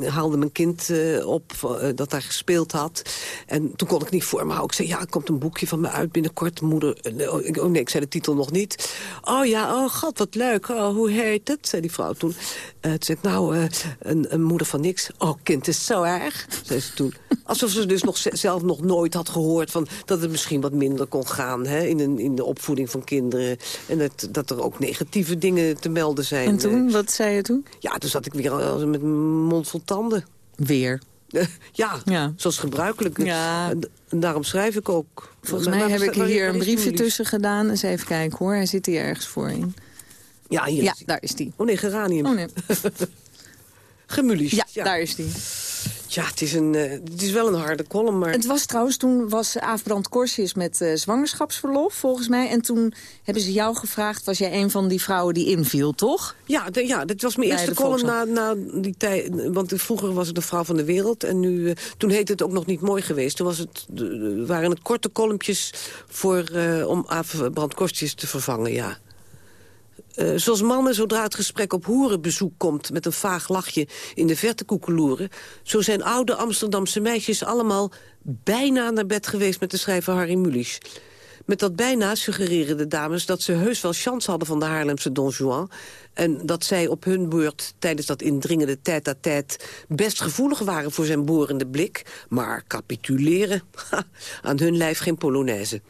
S7: haalde mijn kind op dat daar gespeeld had. En toen kon ik niet voor me houden. Ik zei, ja, er komt een boekje van me uit binnenkort. Moeder, oh, oh nee, ik zei de titel nog niet. Oh ja, oh god, wat leuk. Oh, hoe heet het? zei die vrouw toen. Toen zei nou, een, een moeder van niks. Oh, kind, is zo erg, zei ze toen. Alsof ze dus nog, ze- zelf nog nooit had gehoord... Van dat het misschien wat minder kon gaan hè, in, een, in de opvoeding van kinderen. En dat, dat er ook negatieve dingen te melden zijn.
S6: En toen,
S7: Eh,
S6: wat zei je toen?
S7: Ja, toen zat ik weer al met mijn mond vol tanden.
S6: Weer.
S7: Ja,
S6: Ja.
S7: zoals gebruikelijk.
S6: Ja.
S7: En, daarom schrijf ik ook.
S6: Volgens mij heb ik hier een briefje tussen gedaan. Eens even kijken hoor, hij zit hier ergens voor in.
S7: Ja, hier
S6: Ja,
S7: is
S6: daar is die.
S7: Oh nee, geranium.
S6: Oh nee.
S7: Gemulies.
S6: Ja, daar is die.
S7: Ja, het is, een, eh, het is wel een harde column, maar...
S6: Het was trouwens, toen was Aafbrand met eh, zwangerschapsverlof, volgens mij. En toen hebben ze jou gevraagd, was jij een van die vrouwen die inviel, toch?
S7: Ja, de- ja, dit was mijn
S6: Bij
S7: eerste column na, na die tijd. Want vroeger was ik de vrouw van de wereld. En nu, eh, toen heette het ook nog niet mooi geweest. Toen was het, waren het korte kolompjes voor, om brandkostjes te vervangen, ja. Eh, zoals mannen, zodra het gesprek op hoerenbezoek komt... met een vaag lachje in de verte koekeloeren... zo zijn oude Amsterdamse meisjes allemaal bijna naar bed geweest... met de schrijver Harry Mulisch. Met dat bijna suggereren de dames dat ze heus wel chance hadden van de Haarlemse Don Juan. En dat zij op hun beurt tijdens dat indringende tête-à-tête best gevoelig waren voor zijn borende blik. Maar capituleren, aan hun lijf geen polonaise.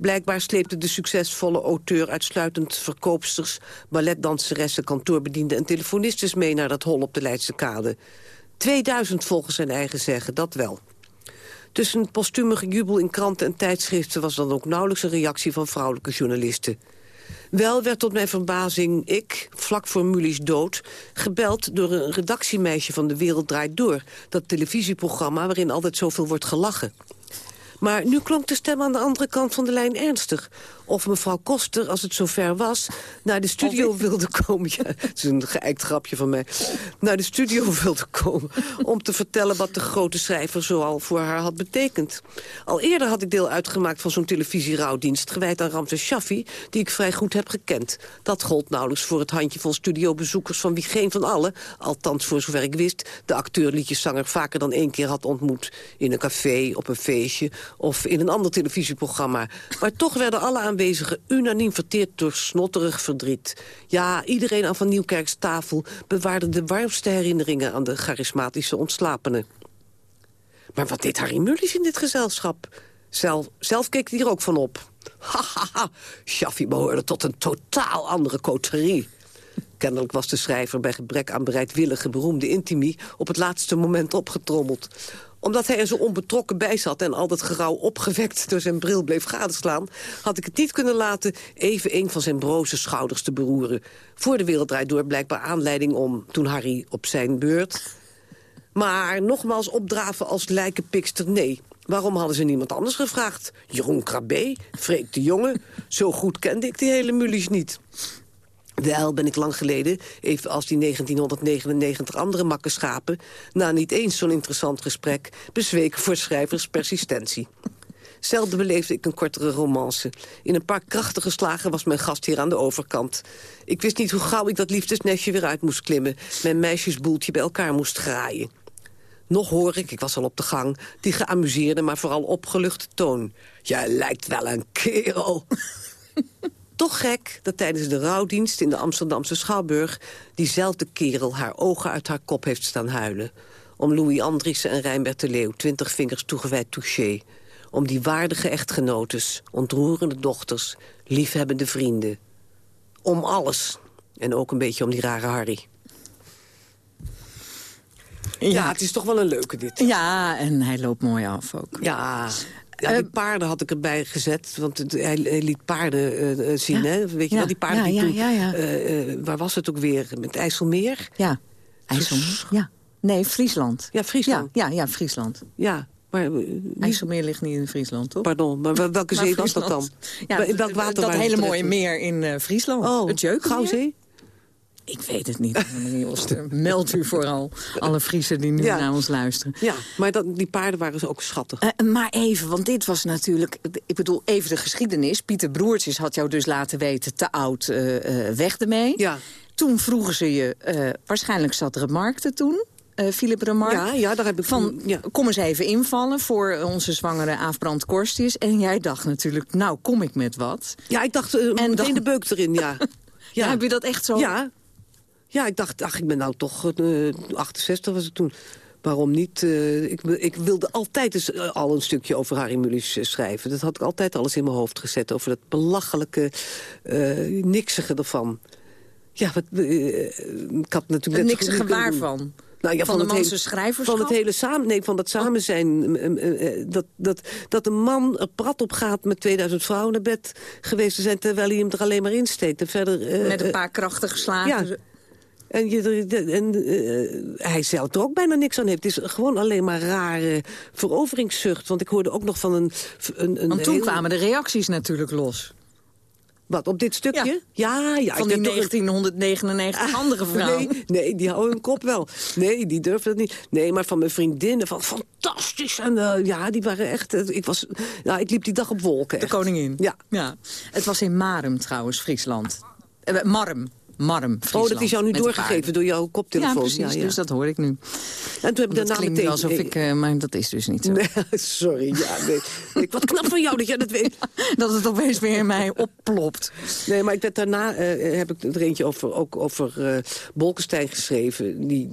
S7: Blijkbaar sleepte de succesvolle auteur uitsluitend verkoopsters, balletdanseressen, kantoorbedienden en telefonistes mee naar dat hol op de Leidse kade. 2000 volgens zijn eigen zeggen, dat wel. Tussen postume gejubel in kranten en tijdschriften... was dan ook nauwelijks een reactie van vrouwelijke journalisten. Wel werd tot mijn verbazing ik, vlak voor Muli's dood... gebeld door een redactiemeisje van De Wereld Draait Door... dat televisieprogramma waarin altijd zoveel wordt gelachen. Maar nu klonk de stem aan de andere kant van de lijn ernstig. Of mevrouw Koster, als het zover was, naar de studio wilde komen. Ja, het is een geëikt grapje van mij. Naar de studio wilde komen om te vertellen wat de grote schrijver zoal voor haar had betekend. Al eerder had ik deel uitgemaakt van zo'n televisierouwdienst... gewijd aan Ramses Shaffi, die ik vrij goed heb gekend. Dat gold nauwelijks voor het handjevol studiobezoekers... van wie geen van allen, althans voor zover ik wist... de acteur-liedjeszanger vaker dan één keer had ontmoet. In een café, op een feestje of in een ander televisieprogramma. Maar toch werden alle aanwezigen unaniem verteerd door snotterig verdriet. Ja, iedereen aan Van Nieuwkerks tafel bewaarde de warmste herinneringen... aan de charismatische ontslapenen. Maar wat deed Harry Mullis in dit gezelschap? Zelf, zelf keek hij er ook van op. Hahaha, behoorde tot een totaal andere coterie. Kennelijk was de schrijver bij gebrek aan bereidwillige beroemde intimie... op het laatste moment opgetrommeld omdat hij er zo onbetrokken bij zat en al dat gerouw opgewekt door zijn bril bleef gadeslaan... had ik het niet kunnen laten even een van zijn broze schouders te beroeren. Voor de wereld draait door blijkbaar aanleiding om, toen Harry op zijn beurt... Maar nogmaals opdraven als lijkenpikster, nee. Waarom hadden ze niemand anders gevraagd? Jeroen Krabbe, Freek de Jonge. Zo goed kende ik die hele mulies niet. Wel ben ik lang geleden, even als die 1999 andere makkenschapen... na niet eens zo'n interessant gesprek, bezweken voor schrijvers persistentie. Zelden beleefde ik een kortere romance. In een paar krachtige slagen was mijn gast hier aan de overkant. Ik wist niet hoe gauw ik dat liefdesnestje weer uit moest klimmen... mijn meisjesboeltje bij elkaar moest graaien. Nog hoor ik, ik was al op de gang, die geamuseerde... maar vooral opgeluchte toon. Jij lijkt wel een kerel. Toch gek dat tijdens de rouwdienst in de Amsterdamse Schouwburg... diezelfde kerel haar ogen uit haar kop heeft staan huilen. Om Louis Andriessen en Rijnbert de Leeuw twintig vingers toegewijd touché. Om die waardige echtgenotes, ontroerende dochters, liefhebbende vrienden. Om alles. En ook een beetje om die rare Harry. Ja, het is toch wel een leuke dit.
S6: Ja, en hij loopt mooi af ook.
S7: Ja, ja, die paarden had ik erbij gezet, want het, hij, hij liet paarden eh, eh, zien, hè? Weet je
S6: Ja.
S7: wel, die paarden
S6: Ja,
S7: die
S6: ja,
S7: toen... eh, waar was het ook weer? Met IJsselmeer?
S6: Ja, IJsselmeer. Ja. Nee, Friesland.
S7: Ja, Friesland.
S6: Ja, ja, Friesland.
S7: Ja, maar...
S6: IJsselmeer ligt niet in Friesland, toch?
S7: Pardon, maar wel- welke
S6: Maar
S7: zee was dat dan?
S6: Ja,
S7: welk water
S6: dat hele mooie meer in Friesland.
S7: Oh,
S6: het Jeukenmeer?
S7: Gouwzee?
S6: Ik weet het niet. meneer Oster. Meld u vooral alle Friesen die nu
S7: Ja.
S6: naar ons luisteren.
S7: Ja, maar dat, die paarden waren ook schattig.
S6: Eh, maar even, want dit was natuurlijk... Ik bedoel, even de geschiedenis. Pieter Broertjes had jou dus laten weten... te oud, eh, eh, weg ermee.
S7: Ja.
S6: Toen vroegen ze je... eh, waarschijnlijk zat Remarkte toen... eh Philip Remarque.
S7: Ja, ja, daar heb ik
S6: Van,
S7: ja.
S6: kom eens even invallen voor onze zwangere Aafbrand Korstius. En jij dacht natuurlijk, nou, kom ik met wat.
S7: Ja, ik dacht, eh,
S6: En
S7: meteen de beuk erin, ja.
S6: Ja. heb je dat echt zo?
S7: Ja. Ja, ik dacht, ach, ik ben nou toch eh 68 was ik toen. Waarom niet? Eh, ik, ik wilde altijd eens eh, al een stukje over Harry Mulisch eh, schrijven. Dat had ik altijd alles in mijn hoofd gezet. Over dat belachelijke, eh niksige ervan. Ja, wat, eh, ik had natuurlijk
S6: Het
S7: doen.
S6: waarvan?
S7: Nou ja,
S6: Van de
S7: het
S6: manse
S7: hele-
S6: schrijverschap?
S7: Van het hele samen, nee, van dat samen zijn. eh, eh, eh, dat, dat, dat een man er prat op gaat met 2000 vrouwen naar bed geweest te zijn... terwijl hij hem er alleen maar in steekt. En verder, eh,
S6: Met een
S7: eh,
S6: paar krachtige slagen.
S7: ja. En, je, en eh, hij zelf er ook bijna niks aan heeft. Het is gewoon alleen maar rare veroveringszucht. Want ik hoorde ook nog van een... een, een
S6: Want toen
S7: heel-
S6: kwamen de reacties natuurlijk los.
S7: Wat, op dit stukje? Ja, ja.
S6: Van die
S7: heb toch een-
S6: 1999 andere vrouwen.
S7: Nee, nee, die houden hun kop wel. Nee, die durfden dat niet. Nee, maar van mijn vriendinnen, van fantastisch. En eh, ja, die waren echt... eh, ik, was, nou, ik liep die dag op wolken.
S6: De koningin.
S7: Ja.
S6: ja. Het was in Marum trouwens, Friesland. Eh, Marm. Marm, Friesland.
S7: Oh, dat is jou nu doorgegeven door jouw koptelefoon.
S6: Ja, precies. Dus dat hoor ik nu.
S7: En toen heb ik daarna
S6: klinkt
S7: meteen...
S6: nu alsof ik... eh, maar dat is dus niet zo.
S7: Nee, sorry, ja, nee. Wat knap van jou dat jij dat weet.
S6: Dat het opeens weer in mij opplopt.
S7: Nee, maar ik werd daarna eh, heb ik er eentje over, ook over eh Bolkestein geschreven. Die,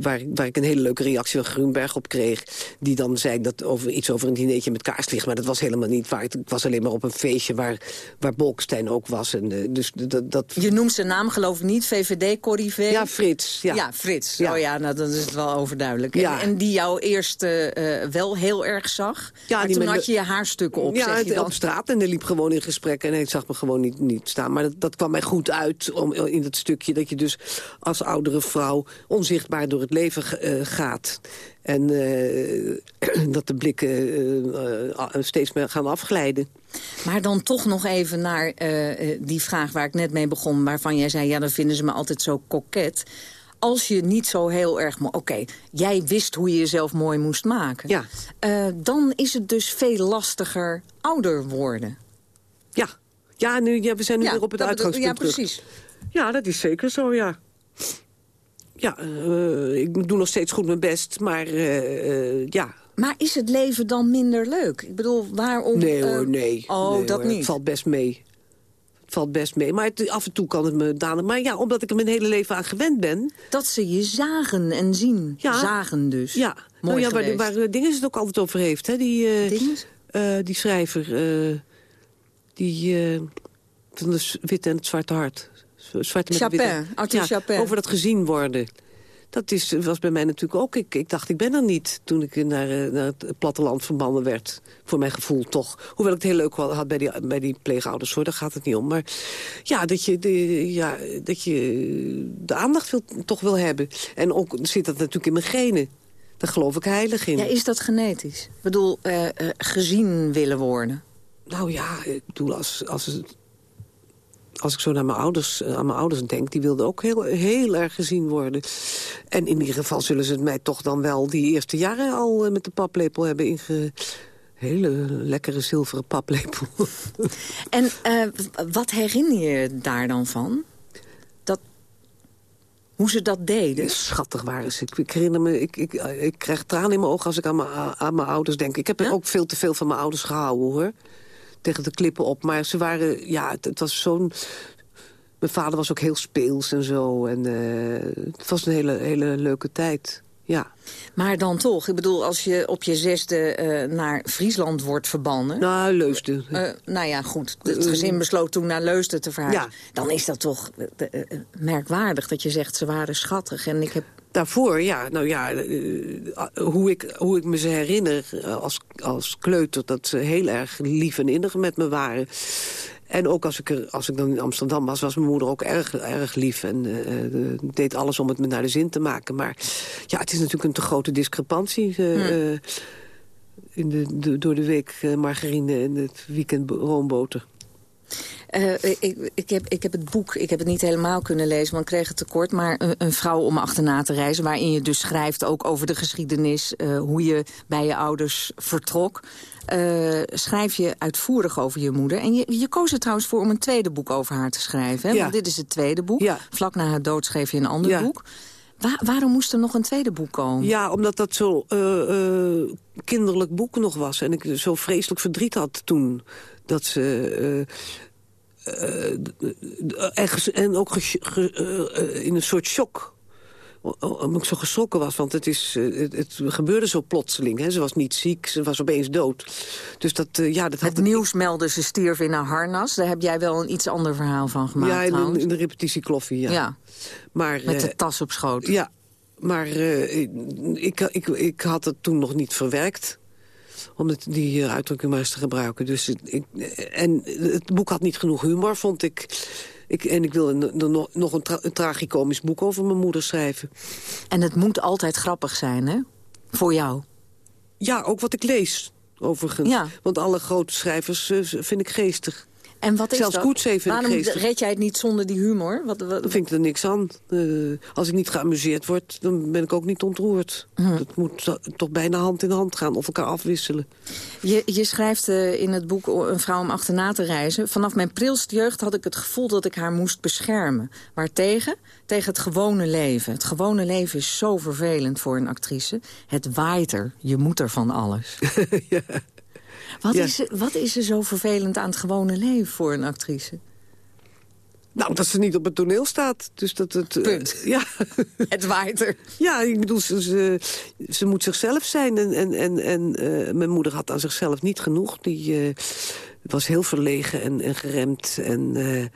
S7: waar, ik- waar ik een hele leuke reactie van Grunberg op kreeg. Die dan zei dat over, iets over een dinertje met kaarslicht. Maar dat was helemaal niet waar. Ik was alleen maar op een feestje waar, waar Bolkestein ook was. En, dus dat, dat,
S6: Je noemt zijn naam geloof ik niet, VVD Corrivé.
S7: ja, Frits. Ja.
S6: Ja, Frits.
S7: Ja.
S6: Oh ja, nou, dan is het wel overduidelijk.
S7: Ja.
S6: En, en die jou eerst eh, eh, wel heel erg zag.
S7: Ja,
S6: maar
S7: die
S6: toen had je je haarstukken op,
S7: ja,
S6: zeg je dan.
S7: op straat en hij liep gewoon in gesprek en hij zag me gewoon niet, niet staan. Maar dat, dat kwam mij goed uit om, in dat stukje dat je dus als oudere vrouw onzichtbaar door het leven eh, gaat. En eh, dat de blikken eh, eh, steeds meer gaan afglijden.
S6: Maar dan toch nog even naar die vraag waar ik net mee begon... waarvan jij zei, ja, dan vinden ze me altijd zo koket. Als je niet zo heel erg... Oké, jij wist hoe je jezelf mooi moest maken.
S7: Ja.
S6: Dan is het dus veel lastiger ouder worden.
S7: Ja, ja, nu, ja we zijn nu
S6: Ja,
S7: weer op het uitgangspunt
S6: ja, precies.
S7: Ja, dat is zeker zo, ja. Ja, eh, ik doe nog steeds goed mijn best, maar eh, eh, ja,
S6: Maar is het leven dan minder leuk? Ik bedoel, waarom...
S7: Nee hoor, nee.
S6: Oh,
S7: Nee,
S6: dat
S7: hoor,
S6: niet.
S7: Het valt best mee. Het valt best mee. Maar het- af en toe kan het me dalen. Maar ja, omdat ik er mijn hele leven aan gewend ben.
S6: Dat ze je zagen en zien.
S7: Ja.
S6: Zagen dus.
S7: Ja,
S6: Mooi
S7: nou ja waar, waar Dinges het ook altijd over heeft. Hè? Die, die schrijver. die van de witte en het zwarte hart. Zwarte met
S6: Chapin,
S7: witte-
S6: Arthur
S7: ja,
S6: Chapin.
S7: Over dat gezien worden. Dat is, was bij mij natuurlijk ook. Ik, ik dacht, ik ben er niet toen ik naar, eh, naar het platteland verbannen werd. Voor mijn gevoel toch. Hoewel ik het heel leuk had bij die, bij die pleegouders hoor. Daar gaat het niet om. Maar ja, dat je de, ja, dat je de aandacht wil, toch wil hebben. En ook zit dat natuurlijk in mijn genen. Daar geloof ik heilig in.
S6: Ja, is dat genetisch? Ik bedoel, eh, eh, gezien willen worden.
S7: Nou ja, ik bedoel, als, als, het, als ik zo naar mijn ouders, eh, aan mijn ouders denk... die wilden ook heel, heel erg gezien worden. En in ieder geval zullen ze het mij toch dan wel... die eerste jaren al eh, met de paplepel hebben inge... Hele lekkere zilveren paplepel.
S6: En eh, wat herinner je daar dan van? Dat, hoe ze dat deden?
S7: Schattig waren ze. Ik, ik herinner me, ik, ik, ik krijg tranen in mijn ogen als ik aan mijn, aan mijn ouders denk. Ik heb ook veel te veel van mijn ouders gehouden, hoor. Tegen de klippen op. Maar ze waren, ja, het, was zo'n... Mijn vader was ook heel speels en zo. En eh, het was een hele, hele leuke tijd, ja.
S6: Maar dan toch, ik bedoel, als je op je zesde eh, naar Friesland wordt verbannen...
S7: Nou, Leusden.
S6: Eh, nou ja, goed. Het gezin besloot toen naar Leusden te verhuizen. Dan is dat toch eh, eh, merkwaardig dat je zegt ze waren schattig. En ik heb
S7: Daarvoor, ja, nou ja, eh, hoe, ik, hoe ik me ze herinner eh, als, als kleuter... dat ze heel erg lief en innig met me waren. En ook als ik, er, als ik dan in Amsterdam was, was mijn moeder ook erg, erg lief. En eh, eh, deed alles om het me naar de zin te maken. Maar ja, het is natuurlijk een te grote discrepantie. eh, eh, in de, de- door de week margarine en het weekend bo- roomboter.
S6: Eh, ik, ik, heb, ik heb het boek, ik heb het niet helemaal kunnen lezen, want ik kreeg het tekort. Maar een, een vrouw om achterna te reizen, waarin je dus schrijft ook over de geschiedenis, eh, hoe je bij je ouders vertrok. eh, schrijf je uitvoerig over je moeder. En je, je koos er trouwens voor om een tweede boek over haar te schrijven. Hè?
S7: Ja.
S6: Want dit is het tweede boek.
S7: Ja.
S6: Vlak na haar dood schreef je een ander
S7: Ja.
S6: boek. Wa- waarom moest er nog een tweede boek komen?
S7: Ja, omdat dat zo kinderlijk boek nog was. En ik zo vreselijk verdriet had toen. Dat ze... eh, eh, en, ges- en ook eh, eh, in een soort shock. Omdat ik zo geschrokken was, want het, is, eh, het, het gebeurde zo plotseling. Hè. Ze was niet ziek, ze was opeens dood. Dus dat, eh, ja, dat had
S6: Het nieuws meldde ze stierf in haar harnas. Daar heb jij wel een iets ander verhaal van gemaakt
S7: Ja, in, de-
S6: trouwens.
S7: in de repetitiekloffie, ja.
S6: Ja,
S7: Maar,
S6: met de
S7: eh,
S6: tas op schoot.
S7: Ja, maar eh, ik, ik, ik had het toen nog niet verwerkt. Om die eh, uitdrukking maar eens te gebruiken. Dus het- ik, en het boek had niet genoeg humor, vond ik. ik en ik wilde er nog, nog een, tra een tragicomisch boek over mijn moeder schrijven.
S6: En het moet altijd grappig zijn, hè? Voor jou.
S7: Ja, ook wat ik lees, overigens.
S6: Ja.
S7: Want alle grote schrijvers eh, vind ik geestig.
S6: En wat is
S7: Zelfs
S6: dat?
S7: Vind ik
S6: Waarom
S7: geestig.
S6: red jij het niet zonder die humor? Wat,
S7: vind ik er niks aan. Eh, als ik niet geamuseerd word, dan ben ik ook niet ontroerd.
S6: Mhm.
S7: Dat moet to- toch bijna hand in hand gaan of elkaar afwisselen.
S6: je, je schrijft eh, in het boek Een vrouw om achterna te reizen... vanaf mijn prilste jeugd had ik het gevoel dat ik haar moest beschermen. Waartegen? Tegen het gewone leven. Het gewone leven is zo vervelend voor een actrice. Het waait er. Je moet er van alles. wat,
S7: Ja.
S6: is er, wat is er zo vervelend aan het gewone leven voor een actrice?
S7: Nou, dat ze niet op het toneel staat. Dus dat het, eh,
S6: Punt.
S7: ja.
S6: Het waait er.
S7: ja, ik bedoel, ze, ze, ze moet zichzelf zijn. En, en, en, en eh, mijn moeder had aan zichzelf niet genoeg. Die eh, was heel verlegen en, en geremd. En,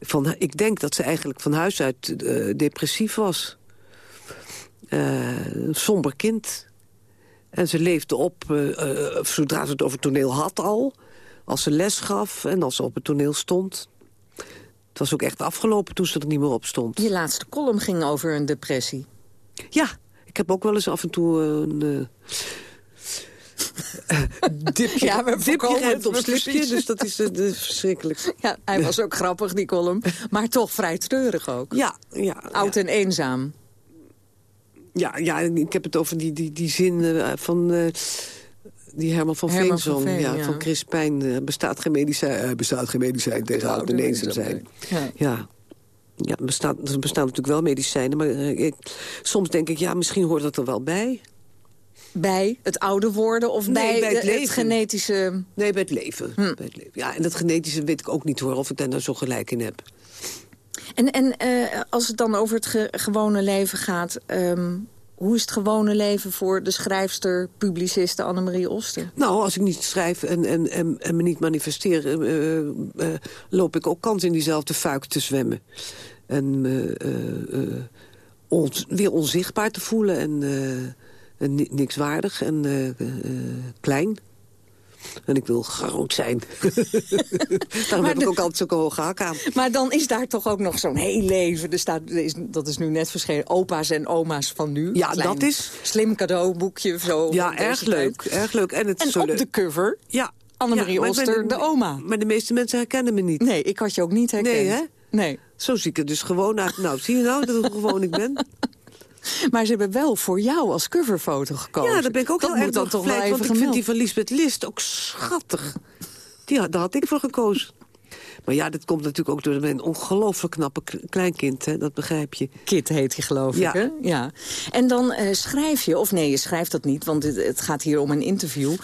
S7: van, ik denk dat ze eigenlijk van huis uit depressief was. Een somber kind. En ze leefde op, eh, eh, zodra ze het over toneel had al. Als ze les gaf en als ze op het toneel stond. Het was ook echt afgelopen toen ze er niet meer op stond.
S6: Je laatste column ging over een depressie.
S7: Ja, ik heb ook wel eens af en toe een... eh, dipje,
S6: Ja, we
S7: dipje op slipje, dus dat is, is verschrikkelijk.
S6: Ja, hij was ook grappig, die column. Maar toch vrij treurig ook.
S7: Ja, ja,
S6: Oud en eenzaam.
S7: Ja, ja, ik heb het over die, die, die zin eh, van... eh, die Herman van
S6: Herman van Veen,
S7: ja,
S6: ja.
S7: van Chris Pijn. eh, bestaat geen medicijn, eh, bestaat geen medicijn tegen oud en eenzaam zijn.
S6: Ja.
S7: Ja. Ja, er bestaan, er bestaan natuurlijk wel medicijnen, maar ik, soms denk ik, ja, misschien hoort dat er wel bij.
S6: Bij het ouder worden of
S7: Nee,
S6: bij,
S7: bij het
S6: de- het
S7: leven.
S6: genetische...
S7: Nee, bij het leven.
S6: Hm.
S7: Bij het leven. Ja, en dat genetische weet ik ook niet hoor, of ik daar nou zo gelijk in heb.
S6: En, en eh, als het dan over het ge- gewone leven gaat... ehm, hoe is het gewone leven voor de schrijfster, publiciste Annemarie Oster?
S7: Nou, als ik niet schrijf en, en, en, me niet manifesteer... eh, eh, loop ik ook kans in diezelfde fuik te zwemmen. En ons- weer onzichtbaar te voelen en, en ni- niks waardig en klein. En ik wil groot zijn. Daarom heb ik ook altijd zo'n hoge hak aan.
S6: Maar dan is daar toch ook nog zo'n heel leven. Er staat, er is, dat is nu net verschenen. Opa's en oma's van nu.
S7: Ja,
S6: Klein
S7: dat is-
S6: Slim cadeauboekje. Zo
S7: Ja, erg
S6: tijd.
S7: leuk. Erg leuk. En, het
S6: En op de cover
S7: Ja.
S6: Annemarie
S7: Ja,
S6: Oster, de oma.
S7: Maar de meeste mensen herkennen me niet.
S6: Nee, ik had je ook niet herkend.
S7: Nee, hè?
S6: Nee.
S7: Zo zie ik er dus gewoon uit. Nou, zie je nou dat hoe gewoon ik ben?
S6: Maar ze hebben wel voor jou als coverfoto gekozen.
S7: Ja, daar ben ik ook
S6: dat
S7: heel erg
S6: dan toch wel even
S7: Want ik vind die van Lisbeth List ook schattig. Die, had- daar had ik voor gekozen. Maar ja, dat komt natuurlijk ook door mijn ongelooflijk knappe kleinkind. Hè? Dat begrijp je.
S6: Kit heet je, geloof
S7: Ja.
S6: ik, hè? Ja. En dan eh, schrijf je, of nee, je schrijft dat niet... want het, het gaat hier om een interview...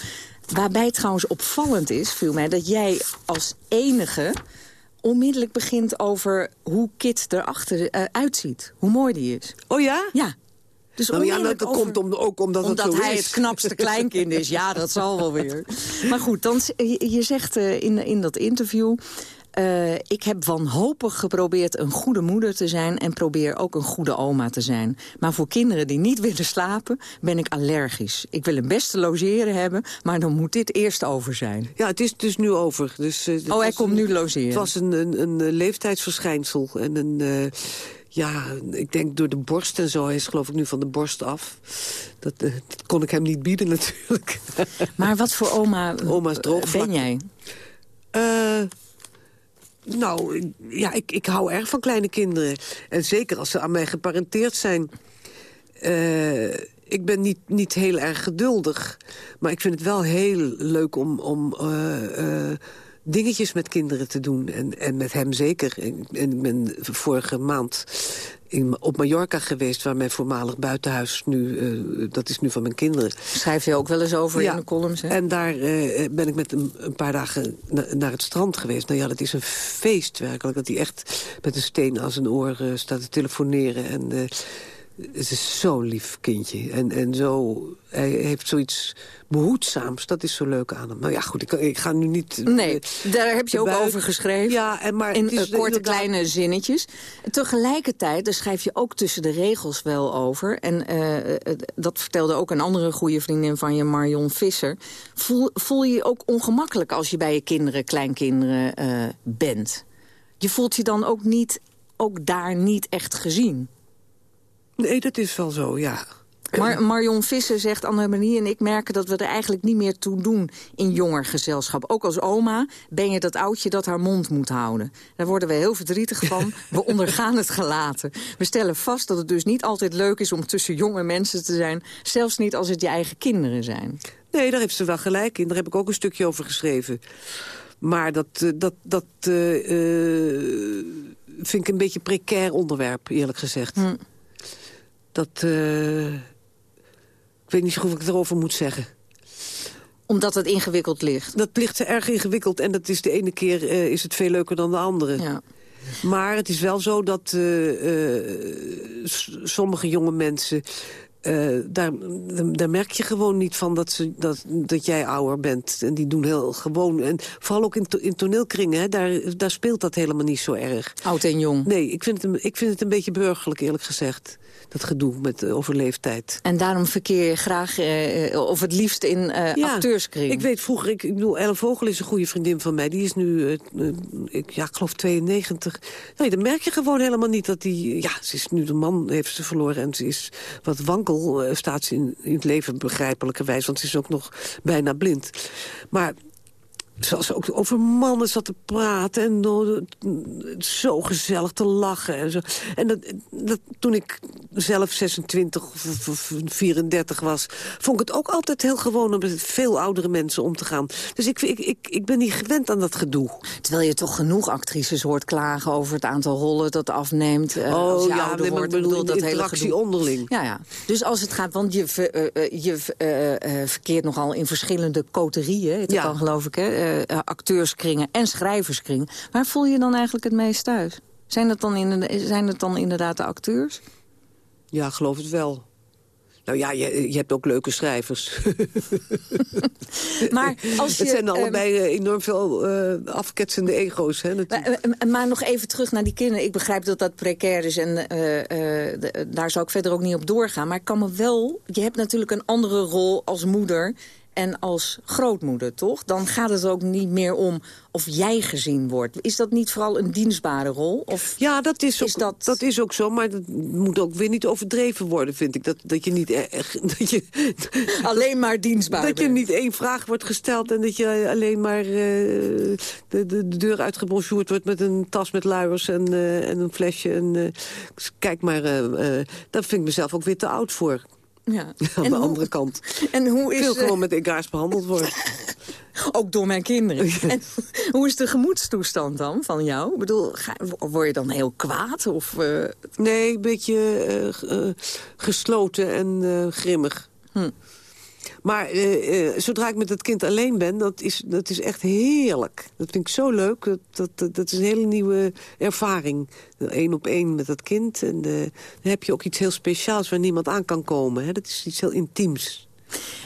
S6: waarbij trouwens opvallend is, viel mij... dat jij als enige onmiddellijk begint over hoe Kit erachter eh, uitziet. Hoe mooi die is.
S7: Oh ja?
S6: Ja. Dus
S7: Nou ja,
S6: onmiddellijk
S7: dat
S6: over-
S7: komt om, ook omdat,
S6: omdat
S7: het zo
S6: hij
S7: is.
S6: het knapste kleinkind is. Ja, dat zal wel weer. Maar goed, dan, je zegt eh, in, in dat interview... eh, ik heb wanhopig geprobeerd een goede moeder te zijn... en probeer ook een goede oma te zijn. Maar voor kinderen die niet willen slapen, ben ik allergisch. Ik wil een beste logeren hebben, maar dan moet dit eerst over zijn.
S7: Ja, het is dus nu over. Dus, eh,
S6: Oh, hij komt
S7: een-
S6: nu logeren.
S7: Het was een, een, een eh, leeftijdsverschijnsel. En een, ja, ik denk door de borst en zo. Hij is geloof ik nu van de borst af. Dat, dat kon ik hem niet bieden natuurlijk.
S6: Maar wat voor oma ben jij?
S7: Nou, ja, ik, ik hou erg van kleine kinderen. En zeker als ze aan mij geparenteerd zijn. Eh, ik ben niet, niet heel erg geduldig. Maar ik vind het wel heel leuk om, om eh, eh, dingetjes met kinderen te doen. En, en met hem zeker. En, en ik ben vorige maand in, op Mallorca geweest... waar mijn voormalig buitenhuis nu... eh, dat is nu van mijn kinderen.
S6: Schrijf je ook wel eens over
S7: Ja,
S6: in de columns, hè?
S7: En daar eh, ben ik met een, een paar dagen na- naar het strand geweest. Nou ja, dat is een feest werkelijk. Dat hij echt met een steen als een oor eh, staat te telefoneren. En eh, het is zo'n lief kindje. En, en zo, hij heeft zoiets behoedzaams. Dat is zo leuk aan hem. Nou ja, goed, ik, ik ga nu niet... eh,
S6: Nee, daar heb je ook over geschreven.
S7: Ja, en maar
S6: in
S7: het is
S6: eh, korte kleine zinnetjes. Tegelijkertijd, daar schrijf je ook tussen de regels wel over. En eh, dat vertelde ook een andere goede vriendin van je, Marion Visser. Voel, voel je je ook ongemakkelijk als je bij je kinderen, kleinkinderen bent? Je voelt je dan ook, niet, ook daar niet echt gezien?
S7: Nee, dat is wel zo, ja.
S6: Maar Marion Visser zegt, Annemarie en ik merken dat we er eigenlijk niet meer toe doen in jonger gezelschap. Ook als oma ben je dat oudje dat haar mond moet houden. Daar worden we heel verdrietig van. We ondergaan het gelaten. We stellen vast dat het dus niet altijd leuk is om tussen jonge mensen te zijn. Zelfs niet als het je eigen kinderen zijn.
S7: Nee, daar heeft ze wel gelijk in. Daar heb ik ook een stukje over geschreven. Maar dat, eh, dat, dat eh, eh, vind ik een beetje een precair onderwerp, eerlijk gezegd.
S6: Hm.
S7: Dat... eh, ik weet niet zo goed wat ik erover moet zeggen.
S6: Omdat het ingewikkeld ligt.
S7: Dat ligt erg ingewikkeld en dat is de ene keer eh, is het veel leuker dan de andere.
S6: Ja.
S7: Maar het is wel zo dat eh, sommige jonge mensen... daar, daar merk je gewoon niet van dat, ze, dat, dat jij ouder bent. En die doen heel gewoon. En vooral ook in, to- in toneelkringen, hè, daar, daar speelt dat helemaal niet zo erg.
S6: Oud en jong.
S7: Nee, ik vind het een, ik vind het een beetje burgerlijk, eerlijk gezegd. Dat gedoe met uh, over leeftijd.
S6: En daarom verkeer je graag, eh, of het liefst in eh
S7: Ja,
S6: acteurskring.
S7: Ik weet vroeger, ik, ik bedoel, Ellen Vogel is een goede vriendin van mij. Die is nu, eh, eh, ik, ja, ik geloof 92. Nee, dan merk je gewoon helemaal niet dat die... Ja, ze is nu de man, heeft ze verloren. En ze is wat wankel, eh, staat ze in, in het leven begrijpelijkerwijs. Want ze is ook nog bijna blind. Maar zoals ze ook over mannen zat te praten en no- zo gezellig te lachen. En, zo. en dat, dat, toen ik zelf 26 of, of 34 was, vond ik het ook altijd heel gewoon om met veel oudere mensen om te gaan. Dus ik, ik, ik, ik ben niet gewend aan dat gedoe.
S6: Terwijl je toch genoeg actrices hoort klagen over het aantal rollen dat afneemt. eh,
S7: oh
S6: als je
S7: ja,
S6: ouder
S7: nee,
S6: wordt.
S7: bedoel,
S6: dat hele gedoe.
S7: onderling.
S6: Ja, ja. Dus als het gaat, want je, eh, eh, je eh, eh, verkeert nogal in verschillende coterieën, heet
S7: Ja.
S6: dat dan geloof ik, hè? Eh, eh, acteurskringen en schrijverskringen. Waar voel je dan eigenlijk het meest thuis? Zijn het dan, in, zijn het dan inderdaad de acteurs?
S7: Ja, geloof het wel. Nou ja, je, je hebt ook leuke schrijvers.
S6: Maar als je,
S7: het zijn
S6: ehm,
S7: allebei eh, enorm veel eh, afketsende ego's. Hè, natuurlijk.
S6: Maar, maar nog even terug naar die kinderen. Ik begrijp dat dat precair is en de- daar zou ik verder ook niet op doorgaan. Maar ik kan me wel... Je hebt natuurlijk een andere rol als moeder... en als grootmoeder, toch? Dan gaat het ook niet meer om of jij gezien wordt. Is dat niet vooral een dienstbare rol? Of
S7: Ja, dat is, ook,
S6: is dat...
S7: dat is ook zo, maar dat moet ook weer niet overdreven worden, vind ik. Dat, dat je niet echt... Dat je,
S6: alleen maar dienstbaar
S7: dat je niet één vraag wordt gesteld en dat je alleen maar eh, de, de, de deur uitgebrochuurd wordt met een tas met luiers en, eh, en een flesje. En, eh, kijk maar, daar vind ik mezelf ook weer te oud voor.
S6: Ja.
S7: Aan
S6: En
S7: de
S6: hoe-
S7: andere kant.
S6: En hoe is...
S7: wil
S6: eh,
S7: gewoon met egaars behandeld worden.
S6: Ook door mijn kinderen. En hoe is de gemoedstoestand dan van jou? Ik bedoel, ga- word je dan heel kwaad? Of, eh,
S7: Nee, een beetje eh, gesloten en grimmig.
S6: Hm.
S7: Maar eh, eh, zodra ik met het kind alleen ben, dat is, dat is echt heerlijk. Dat vind ik zo leuk. Dat, dat, dat, dat is een hele nieuwe ervaring. Eén op één met dat kind. En eh, dan heb je ook iets heel speciaals waar niemand aan kan komen. Hè? Dat is iets heel intiems.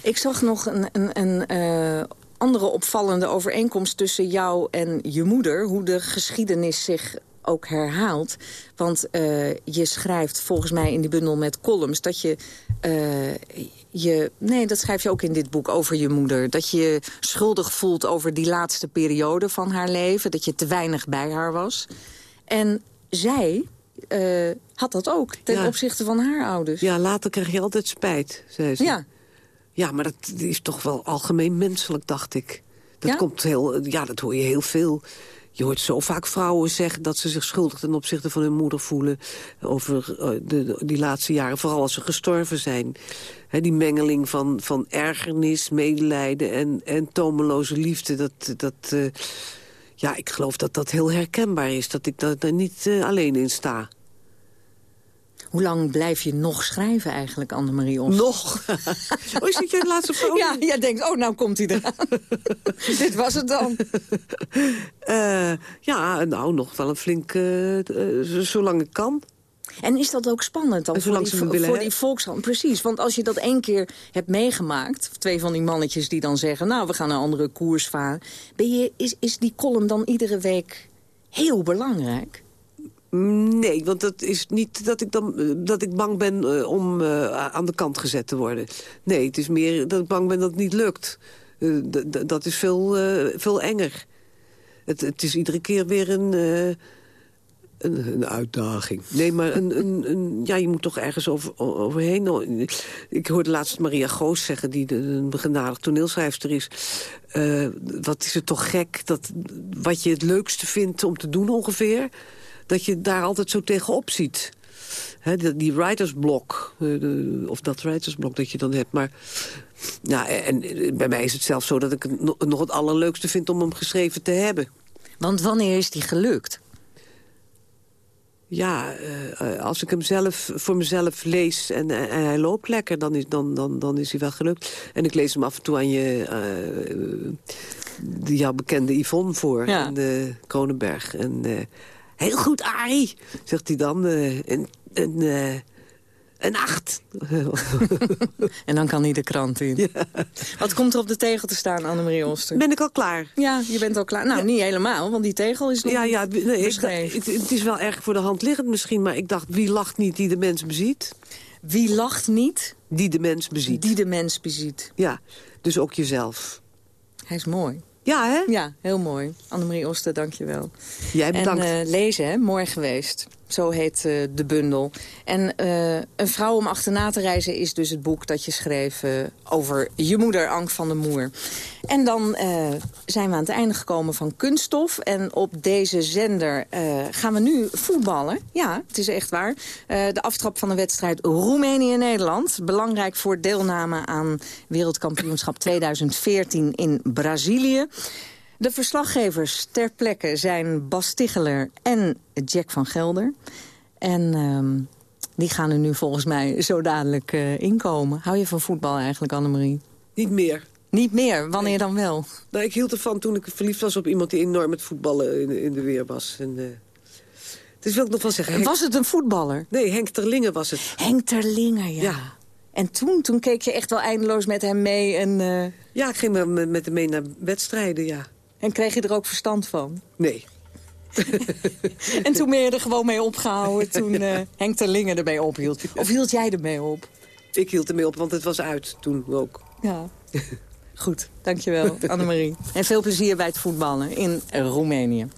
S6: Ik zag nog een, een, een andere opvallende overeenkomst tussen jou en je moeder. Hoe de geschiedenis zich ook herhaalt. Want je schrijft volgens mij in die bundel met columns... dat je, je... Nee, dat schrijf je ook in dit boek over je moeder. Dat je je schuldig voelt over die laatste periode van haar leven. Dat je te weinig bij haar was. En zij eh, had dat ook ten
S7: Ja.
S6: opzichte van haar ouders.
S7: Ja, later krijg je altijd spijt, zei ze.
S6: Ja.
S7: Ja, maar dat is toch wel algemeen menselijk, dacht ik. Dat,
S6: Ja?
S7: komt heel, ja, dat hoor je heel veel. Je hoort zo vaak vrouwen zeggen dat ze zich schuldig ten opzichte van hun moeder voelen. Over eh, de, de- die laatste jaren, vooral als ze gestorven zijn. Die mengeling van, van ergernis, medelijden en, en tomeloze liefde. Dat, dat, eh, ja, ik geloof dat dat heel herkenbaar is. Dat ik daar daar niet eh, alleen in sta.
S6: Hoe lang blijf je nog schrijven eigenlijk, Annemarie Os?
S7: Nog? oh, zit jij de laatste vrouw?
S6: Ja, jij denkt, oh, nou komt hij eraan. Dit was het dan.
S7: Eh, ja, nou, nog wel een flink... z- zolang ik kan.
S6: En is dat ook spannend dan voor die, voor
S7: willen
S6: die volkshand? Precies, want als je dat één keer hebt meegemaakt... twee van die mannetjes die dan zeggen... nou, we gaan een andere koers varen... Ben je, is, is die column dan iedere week heel belangrijk?
S7: Nee, want dat is niet dat ik, dan, dat ik bang ben eh, om eh, aan de kant gezet te worden. Nee, het is meer dat ik bang ben dat het niet lukt. Eh, dat is veel, veel enger. Het, het is iedere keer weer een, een, uitdaging. Nee, maar een, een, een, ja, je moet toch ergens over, overheen. Ik hoorde laatst Maria Goos zeggen, die een begenadigd toneelschrijfster is. Eh, wat is het toch gek dat wat je het leukste vindt om te doen ongeveer... dat je daar altijd zo tegenop ziet. Die, die writersblok, eh, of dat writersblok dat je dan hebt. Maar ja, en, en bij mij is het zelfs zo dat ik het nog het allerleukste vind om hem geschreven te hebben.
S6: Want wanneer is die gelukt?
S7: Ja, eh, eh, als ik hem zelf voor mezelf lees en, en hij loopt lekker, dan is, dan, dan, dan is hij wel gelukt. En ik lees hem af en toe aan je, eh, die jouw bekende Yvonne voor,
S6: Ja.
S7: in de Kronenberg. En, eh, heel goed, Arie, zegt hij dan. eh, een, acht.
S6: En dan kan hij de krant in. Wat komt er op de tegel te staan, Annemarie Oster?
S7: ben ik al klaar?
S6: Ja, je bent al klaar. Nou, niet helemaal, want die tegel is nog
S7: Ja, ja
S6: niet
S7: nee, ik, het, het is wel erg voor de hand liggend misschien... maar ik dacht, wie lacht niet die de mens beziet?
S6: Wie lacht niet,
S7: Die de mens beziet.
S6: die de mens beziet.
S7: Ja, dus ook jezelf.
S6: Hij is mooi.
S7: Ja, hè?
S6: Ja, heel mooi. Annemarie Oster, dank je wel.
S7: Jij bedankt.
S6: En eh, lezen, hè? Mooi geweest. Zo heet eh, de bundel. En eh, Een vrouw om achterna te reizen is dus het boek dat je schreef... eh, over je moeder, Ank van der Moer. En dan zijn we aan het einde gekomen van Kunststof. En op deze zender gaan we nu voetballen. Ja, het is echt waar. De aftrap van de wedstrijd Roemenië-Nederland. Belangrijk voor deelname aan wereldkampioenschap 2014 in Brazilië. De verslaggevers ter plekke zijn Bas Ticheler en Jack van Gelder. En ehm, die gaan er nu volgens mij zo dadelijk eh, inkomen. Hou je van voetbal eigenlijk, Annemarie?
S7: Niet meer.
S6: Niet meer. Wanneer dan wel?
S7: Nou, ik hield ervan toen ik verliefd was op iemand die enorm met voetballen in, de- in de weer was. En, eh, dus wil ik nog wel zeggen... Henk-
S6: Was het een voetballer?
S7: Nee, Henk Terlingen was het.
S6: Henk Terlinger, ja.
S7: Ja.
S6: En toen, toen keek je echt wel eindeloos met hem mee en, eh,
S7: Ja, ik ging met, met hem mee naar wedstrijden, ja.
S6: En kreeg je er ook verstand van.
S7: Nee.
S6: En toen ben je er gewoon mee opgehouden toen eh, Henk Terlinger ermee ophield. Of hield jij ermee op?
S7: Ik hield ermee op, want het was uit toen ook.
S6: Ja. Goed, dankjewel Annemarie. En veel plezier bij het voetballen in Roemenië.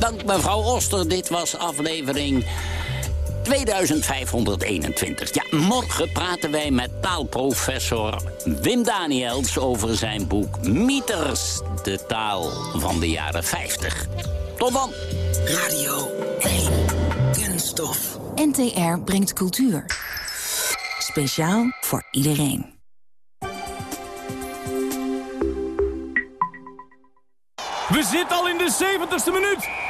S5: Dank mevrouw Oster, dit was aflevering 2521. Ja, morgen praten wij met taalprofessor Wim Daniels over zijn boek Mieters, de taal van de jaren 50. Tot dan.
S9: Radio 1. Kunststof.
S10: NTR brengt cultuur. Speciaal voor iedereen.
S11: We zitten al in de 70ste minuut.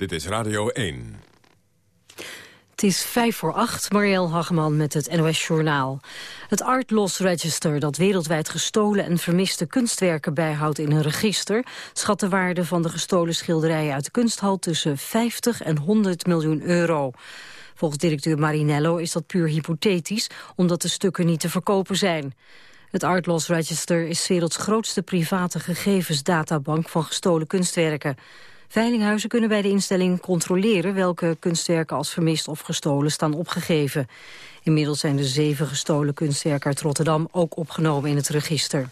S4: Dit is Radio 1.
S12: Het is vijf voor acht, Marielle Hageman met het NOS Journaal. Het Art Loss Register, dat wereldwijd gestolen en vermiste kunstwerken bijhoudt in een register, schat de waarde van de gestolen schilderijen uit de kunsthal tussen 50 en 100 miljoen euro. Volgens directeur Marinello is dat puur hypothetisch, omdat de stukken niet te verkopen zijn. Het Art Loss Register is werelds grootste private gegevensdatabank van gestolen kunstwerken. Veilinghuizen kunnen bij de instelling controleren welke kunstwerken als vermist of gestolen staan opgegeven. Inmiddels zijn de zeven gestolen kunstwerken uit Rotterdam ook opgenomen in het register.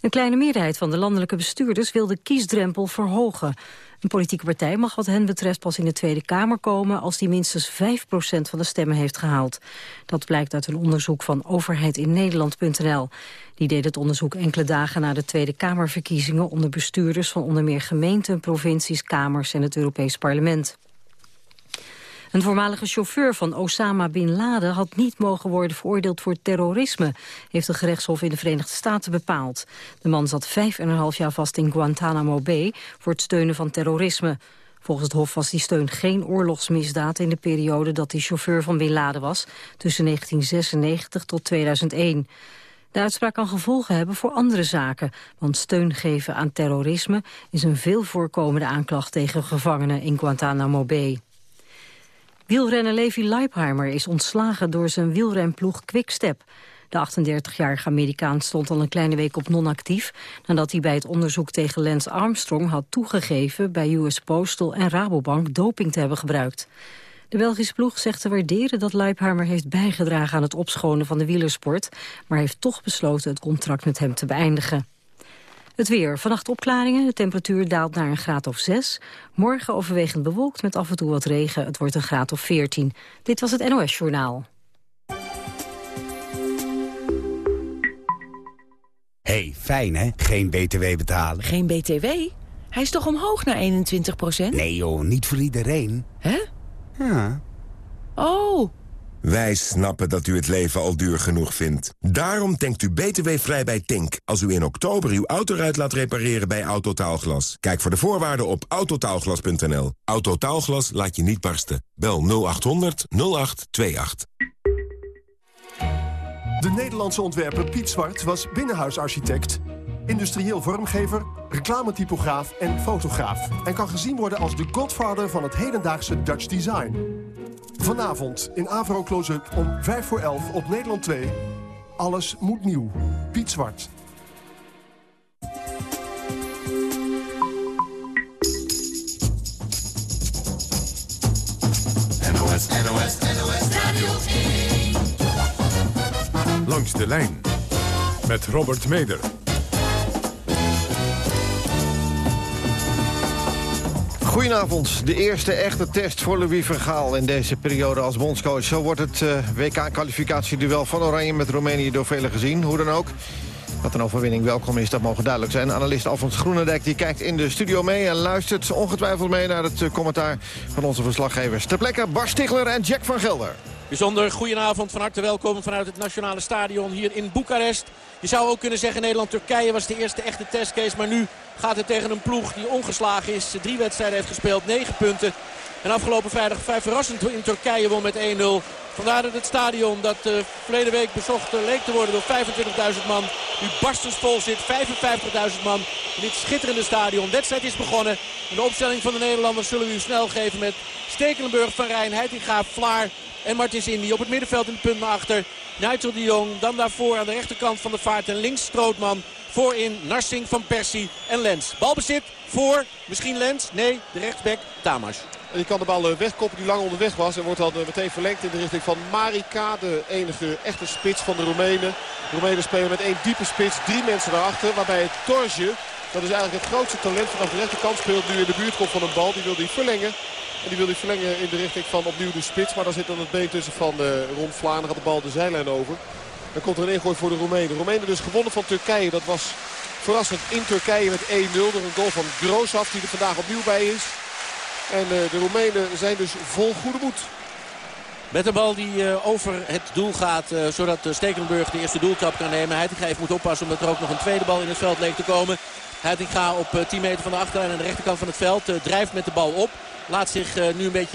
S12: Een kleine meerderheid van de landelijke bestuurders wil de kiesdrempel verhogen. Een politieke partij mag wat hen betreft pas in de Tweede Kamer komen... als die minstens 5% van de stemmen heeft gehaald. Dat blijkt uit een onderzoek van overheidinnederland.nl. Die deed het onderzoek enkele dagen na de Tweede Kamerverkiezingen... onder bestuurders van onder meer gemeenten, provincies, kamers en het Europees Parlement. Een voormalige chauffeur van Osama Bin Laden had niet mogen worden veroordeeld voor terrorisme, heeft de gerechtshof in de Verenigde Staten bepaald. De man zat vijf en een half jaar vast in Guantanamo Bay voor het steunen van terrorisme. Volgens het Hof was die steun geen oorlogsmisdaad in de periode dat hij chauffeur van Bin Laden was, tussen 1996 tot 2001. De uitspraak kan gevolgen hebben voor andere zaken, want steun geven aan terrorisme is een veel voorkomende aanklacht tegen gevangenen in Guantanamo Bay. Wielrenner Levi Leipheimer is ontslagen door zijn wielrenploeg Quickstep. De 38-jarige Amerikaan stond al een kleine week op non-actief... nadat hij bij het onderzoek tegen Lance Armstrong had toegegeven... bij US Postal en Rabobank doping te hebben gebruikt. De Belgische ploeg zegt te waarderen dat Leipheimer heeft bijgedragen... aan het opschonen van de wielersport... maar heeft toch besloten het contract met hem te beëindigen. Het weer. Vannacht opklaringen. De temperatuur daalt naar een graad of 6. Morgen overwegend bewolkt met af en toe wat regen. Het wordt een graad of 14. Dit was het NOS Journaal.
S13: hey, fijn hè? Geen BTW betalen.
S14: Geen BTW? Hij is toch omhoog naar 21%
S13: Nee joh, niet voor iedereen.
S14: Hè?
S13: Ja.
S14: Oh,
S15: wij snappen dat u het leven al duur genoeg vindt. Daarom denkt u btw-vrij bij Tink... als u in oktober uw autoruit laat repareren bij Autotaalglas. Kijk voor de voorwaarden op autotaalglas.nl. Autotaalglas laat je niet barsten. Bel 0800 0828.
S16: De Nederlandse ontwerper Piet Zwart was binnenhuisarchitect... industrieel vormgever, reclametypograaf en fotograaf... en kan gezien worden als de godfather van het hedendaagse Dutch design... Vanavond in Avro Close-up om 5 voor 11 op Nederland 2. Alles moet nieuw. Piet Zwart.
S4: NOS, NOS, NOS Radio 1. Langs de lijn met Robert Meder.
S17: Goedenavond. De eerste echte test voor Louis Vergaal in deze periode als bondscoach. Zo wordt het uh, WK-kwalificatieduel van Oranje met Roemenië door velen gezien. Hoe dan ook. Dat een overwinning welkom is, dat mogen duidelijk zijn. Analist Alfons Groenendijk die kijkt in de studio mee... en luistert ongetwijfeld mee naar het uh, commentaar van onze verslaggevers. Ter plekke Bas Stigler en Jack van Gelder.
S18: Bijzonder goedenavond, van harte welkom vanuit het Nationale Stadion hier in Boekarest. Je zou ook kunnen zeggen Nederland-Turkije was de eerste echte testcase. Maar nu gaat het tegen een ploeg die ongeslagen is. Drie wedstrijden heeft gespeeld, negen punten. En afgelopen vrijdag vrij verrassend in Turkije won met 1-0. Vandaar dat het stadion dat uh, verleden week bezocht uh, leek te worden door 25.000 man. Nu barstensvol zit, 55.000 man in dit schitterende stadion. De wedstrijd is begonnen. En de opstelling van de Nederlanders zullen we u snel geven met Stekelenburg, Van Rijn, Heitinga, Vlaar en Martins Indy. Op het middenveld in het punt naar achter. Nigel de Jong. Dan daarvoor aan de rechterkant van de vaart. En links Strootman. Voorin Narsing van Persie en Lens. Balbezit voor misschien Lens. Nee, de rechtsback Tamas.
S19: Die kan de bal wegkoppen die lang onderweg was. En wordt dan meteen verlengd in de richting van Marika. De enige echte spits van de Roemenen. De Roemenen spelen met één diepe spits. Drie mensen daarachter. Waarbij het Torje, dat is eigenlijk het grootste talent vanaf de rechterkant, speelt. Nu in de buurt komt van een bal. Die wil hij verlengen. En die wil hij verlengen in de richting van opnieuw de spits. Maar daar zit dan het been tussen van uh, Ron Vlaanderen. Gaat de bal de zijlijn over. Dan komt er een ingooi voor de Roemenen. Roemenen dus gewonnen van Turkije. Dat was verrassend in Turkije met 1-0. Door een goal van Grozaf die er vandaag opnieuw bij is. En uh, de Roemenen zijn dus vol goede moed.
S18: Met een bal die uh, over het doel gaat, zodat Stekelenburg de eerste doeltrap kan nemen. Heitinga even moet oppassen omdat er ook nog een tweede bal in het veld leek te komen. Heitinga op 10 meter van de achterlijn aan de rechterkant van het veld. drijft met de bal op. Laat zich nu een beetje